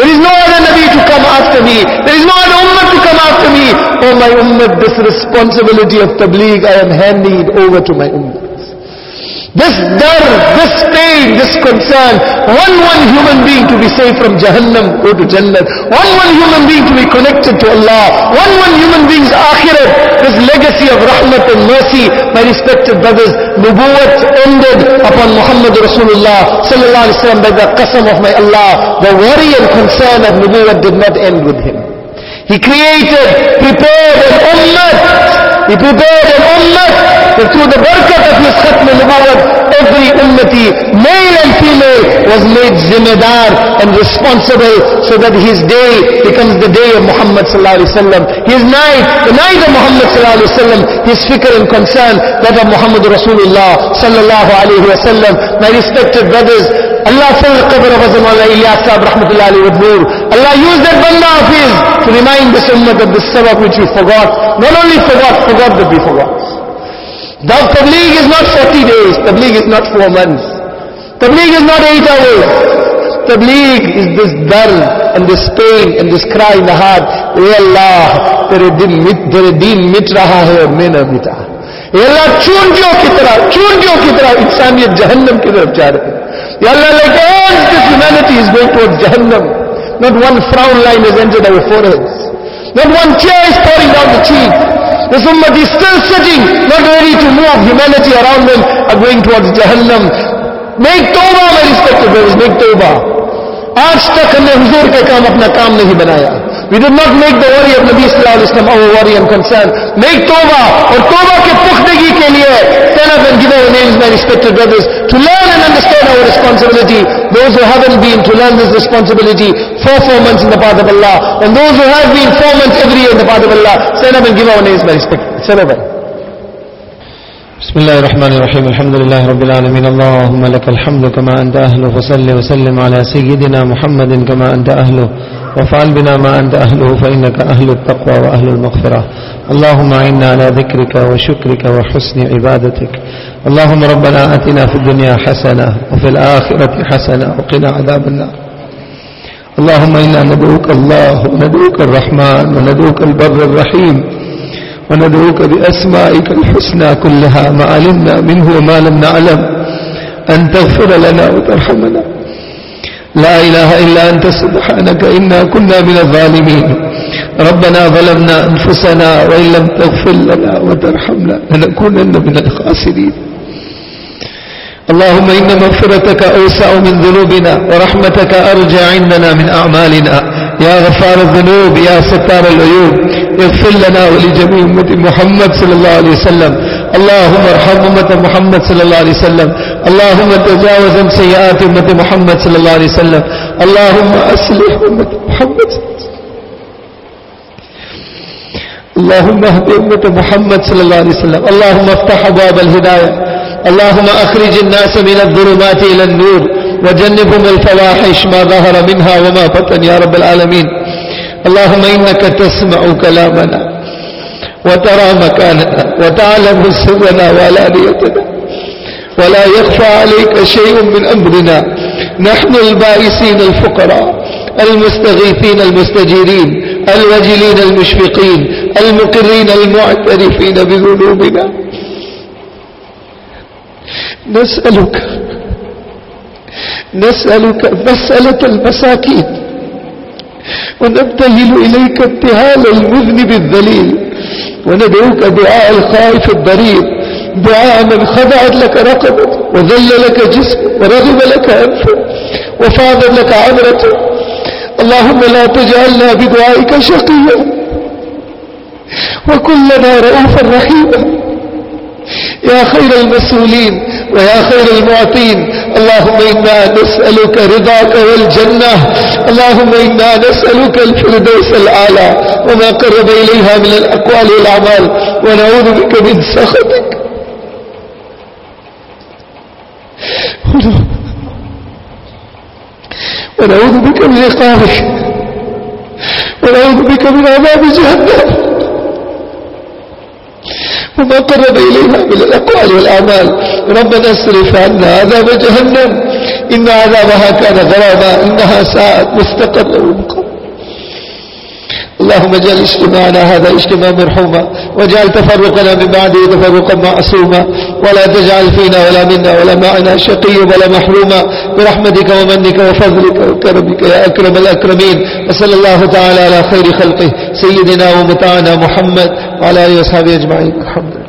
There is no other Nabi to come after me. There is no other Ummah to come after me. Oh my Ummah, this responsibility of Tabligh I am handing it over to my Ummah. This dard, this pain, this concern, one one human being to be saved from Jahannam, go to Jannah. One one human being to be connected to Allah. One one human being's akhirat, this legacy of rahmat and mercy. My respected brothers, nubuwwat ended upon Muhammad Rasulullah sallallahu alaihi wasallam by the qasam of my Allah. The worry and concern of nubuwwat did not end with him. He created, prepared an ummah. He prepared an ummah that through the barakat of his khatm al every ummati, male and female, was made zimmadar and responsible so that his day becomes the day of Muhammad sallallahu alaihi wasallam. His night, the night of Muhammad sallallahu alaihi wasallam, his fikr and concern, that of Muhammad Rasulullah sallallahu alaihi wasallam. My respected brothers, Allah fill the qabr of Azamullah Ilyas Sahib rahmatullahi nur. Allah used that banda of his to remind the ummah of the sabak which we forgot. Not only forgot, forgot that we forgot. The tabligh is not 40 days, tabligh is not 4 months. Tabligh is not 8 hours. Tabligh is this dard and this pain and this cry in the heart. Hey Allah, tere din mit, tere din mit raha hai aur main na mita. Hey Allah, chundiyo ki tarah, chundiyo ki tarah, insaniyat jahannam ki taraf ja rahe. Hey Allah, like all this humanity is going towards jahannam. not one frown line has entered our foreheads. Not one tear is pouring down the cheek. This ummah is still sitting, not ready to move. Humanity around them are going towards Jahannam. Make tawbah, my respected brothers, make tawbah. आज तक हमने हुजूर के काम अपना काम नहीं बनाया we did not make the worry of Nabi Wasallam our worry and concern. Make Toba or Tawbah ke pukhdegi ke liye stand up and give our names, my respected brothers, to learn and understand our responsibility. Those who haven't been to learn this responsibility for four months in the path of Allah. And those who have been four months every year in the path of Allah, stand up and give our names, my respected. Stand up. بسم الله الرحمن الرحيم. الحمد لله رب العالمين. اللهم لك الحمد كما أنت أهله. فصل وسلم على سيدنا محمد كما أنت أهله. وافعل بنا ما أنت أهله فإنك أهل التقوى وأهل المغفرة. اللهم أعنا على ذكرك وشكرك وحسن عبادتك. اللهم ربنا آتنا في الدنيا حسنة وفي الآخرة حسنة وقنا عذاب النار. اللهم إنا ندعوك الله وندعوك الرحمن وندعوك البر الرحيم. وندعوك بأسمائك الحسنى كلها ما علمنا منه وما لم نعلم. أن تغفر لنا وترحمنا. لا إله إلا أنت سبحانك إنا كنا من الظالمين. ربنا ظلمنا أنفسنا وإن لم تغفر لنا وترحمنا لنكونن من الخاسرين. اللهم إن مغفرتك أوسع من ذنوبنا ورحمتك أرجى عندنا من أعمالنا. يا غفار الذنوب يا ستار العيوب اغفر لنا ولجميع أمة محمد صلى الله عليه وسلم. اللهم ارحم أمة محمد صلى الله عليه وسلم. اللهم تجاوز عن سيئات أمة محمد صلى الله عليه وسلم. اللهم أصلح أمة محمد. اللهم اهد أمة محمد صلى الله عليه وسلم. اللهم افتح أبواب الهداية. اللهم أخرج الناس من الظلمات إلى النور. وجنبهم الفواحش ما ظهر منها وما بطن يا رب العالمين. اللهم إنك تسمع كلامنا وترى مكاننا وتعلم سرنا وعلانيتنا ولا يخفى عليك شيء من أمرنا. نحن البائسين الفقراء المستغيثين المستجيرين الوجلين المشفقين المقرين المعترفين بذنوبنا. نسألك نسألك مسألة المساكين. ونبتهل إليك ابتهال المذنب الذليل وندعوك دعاء الخائف الضرير دعاء من خضعت لك رقبته وذل لك جسمه ورغب لك أنفه وفاضت لك عبرته اللهم لا تجعلنا بدعائك شقيا. وكلنا رؤوفا رحيما. يا خير المسؤولين. ويا خير المعطين. اللهم إنا نسألك رضاك والجنة. اللهم إنا نسألك الفردوس الأعلى. وما قرب إليها من الأقوال والأعمال. ونعوذ بك من سخطك. ونعوذ بك من عقابك. ونعوذ بك من عذاب جهنم. وما قرب إليها من الأقوال والأعمال. ربنا اصرف عنا عذاب جهنم. إن عذابها كان غراما إنها ساءت مستقرا ومقام اللهم اجعل اجتماعنا هذا اجتماع مرحوما واجعل تفرقنا من بعده تفرقا معصوما ولا تجعل فينا ولا منا ولا معنا شقيا ولا محروما برحمتك ومنك وفضلك وكرمك يا أكرم الأكرمين وصلى الله تعالى على خير خلقه سيدنا ومتعنا محمد وعلى آله وصحبه أجمعين الحمد لله.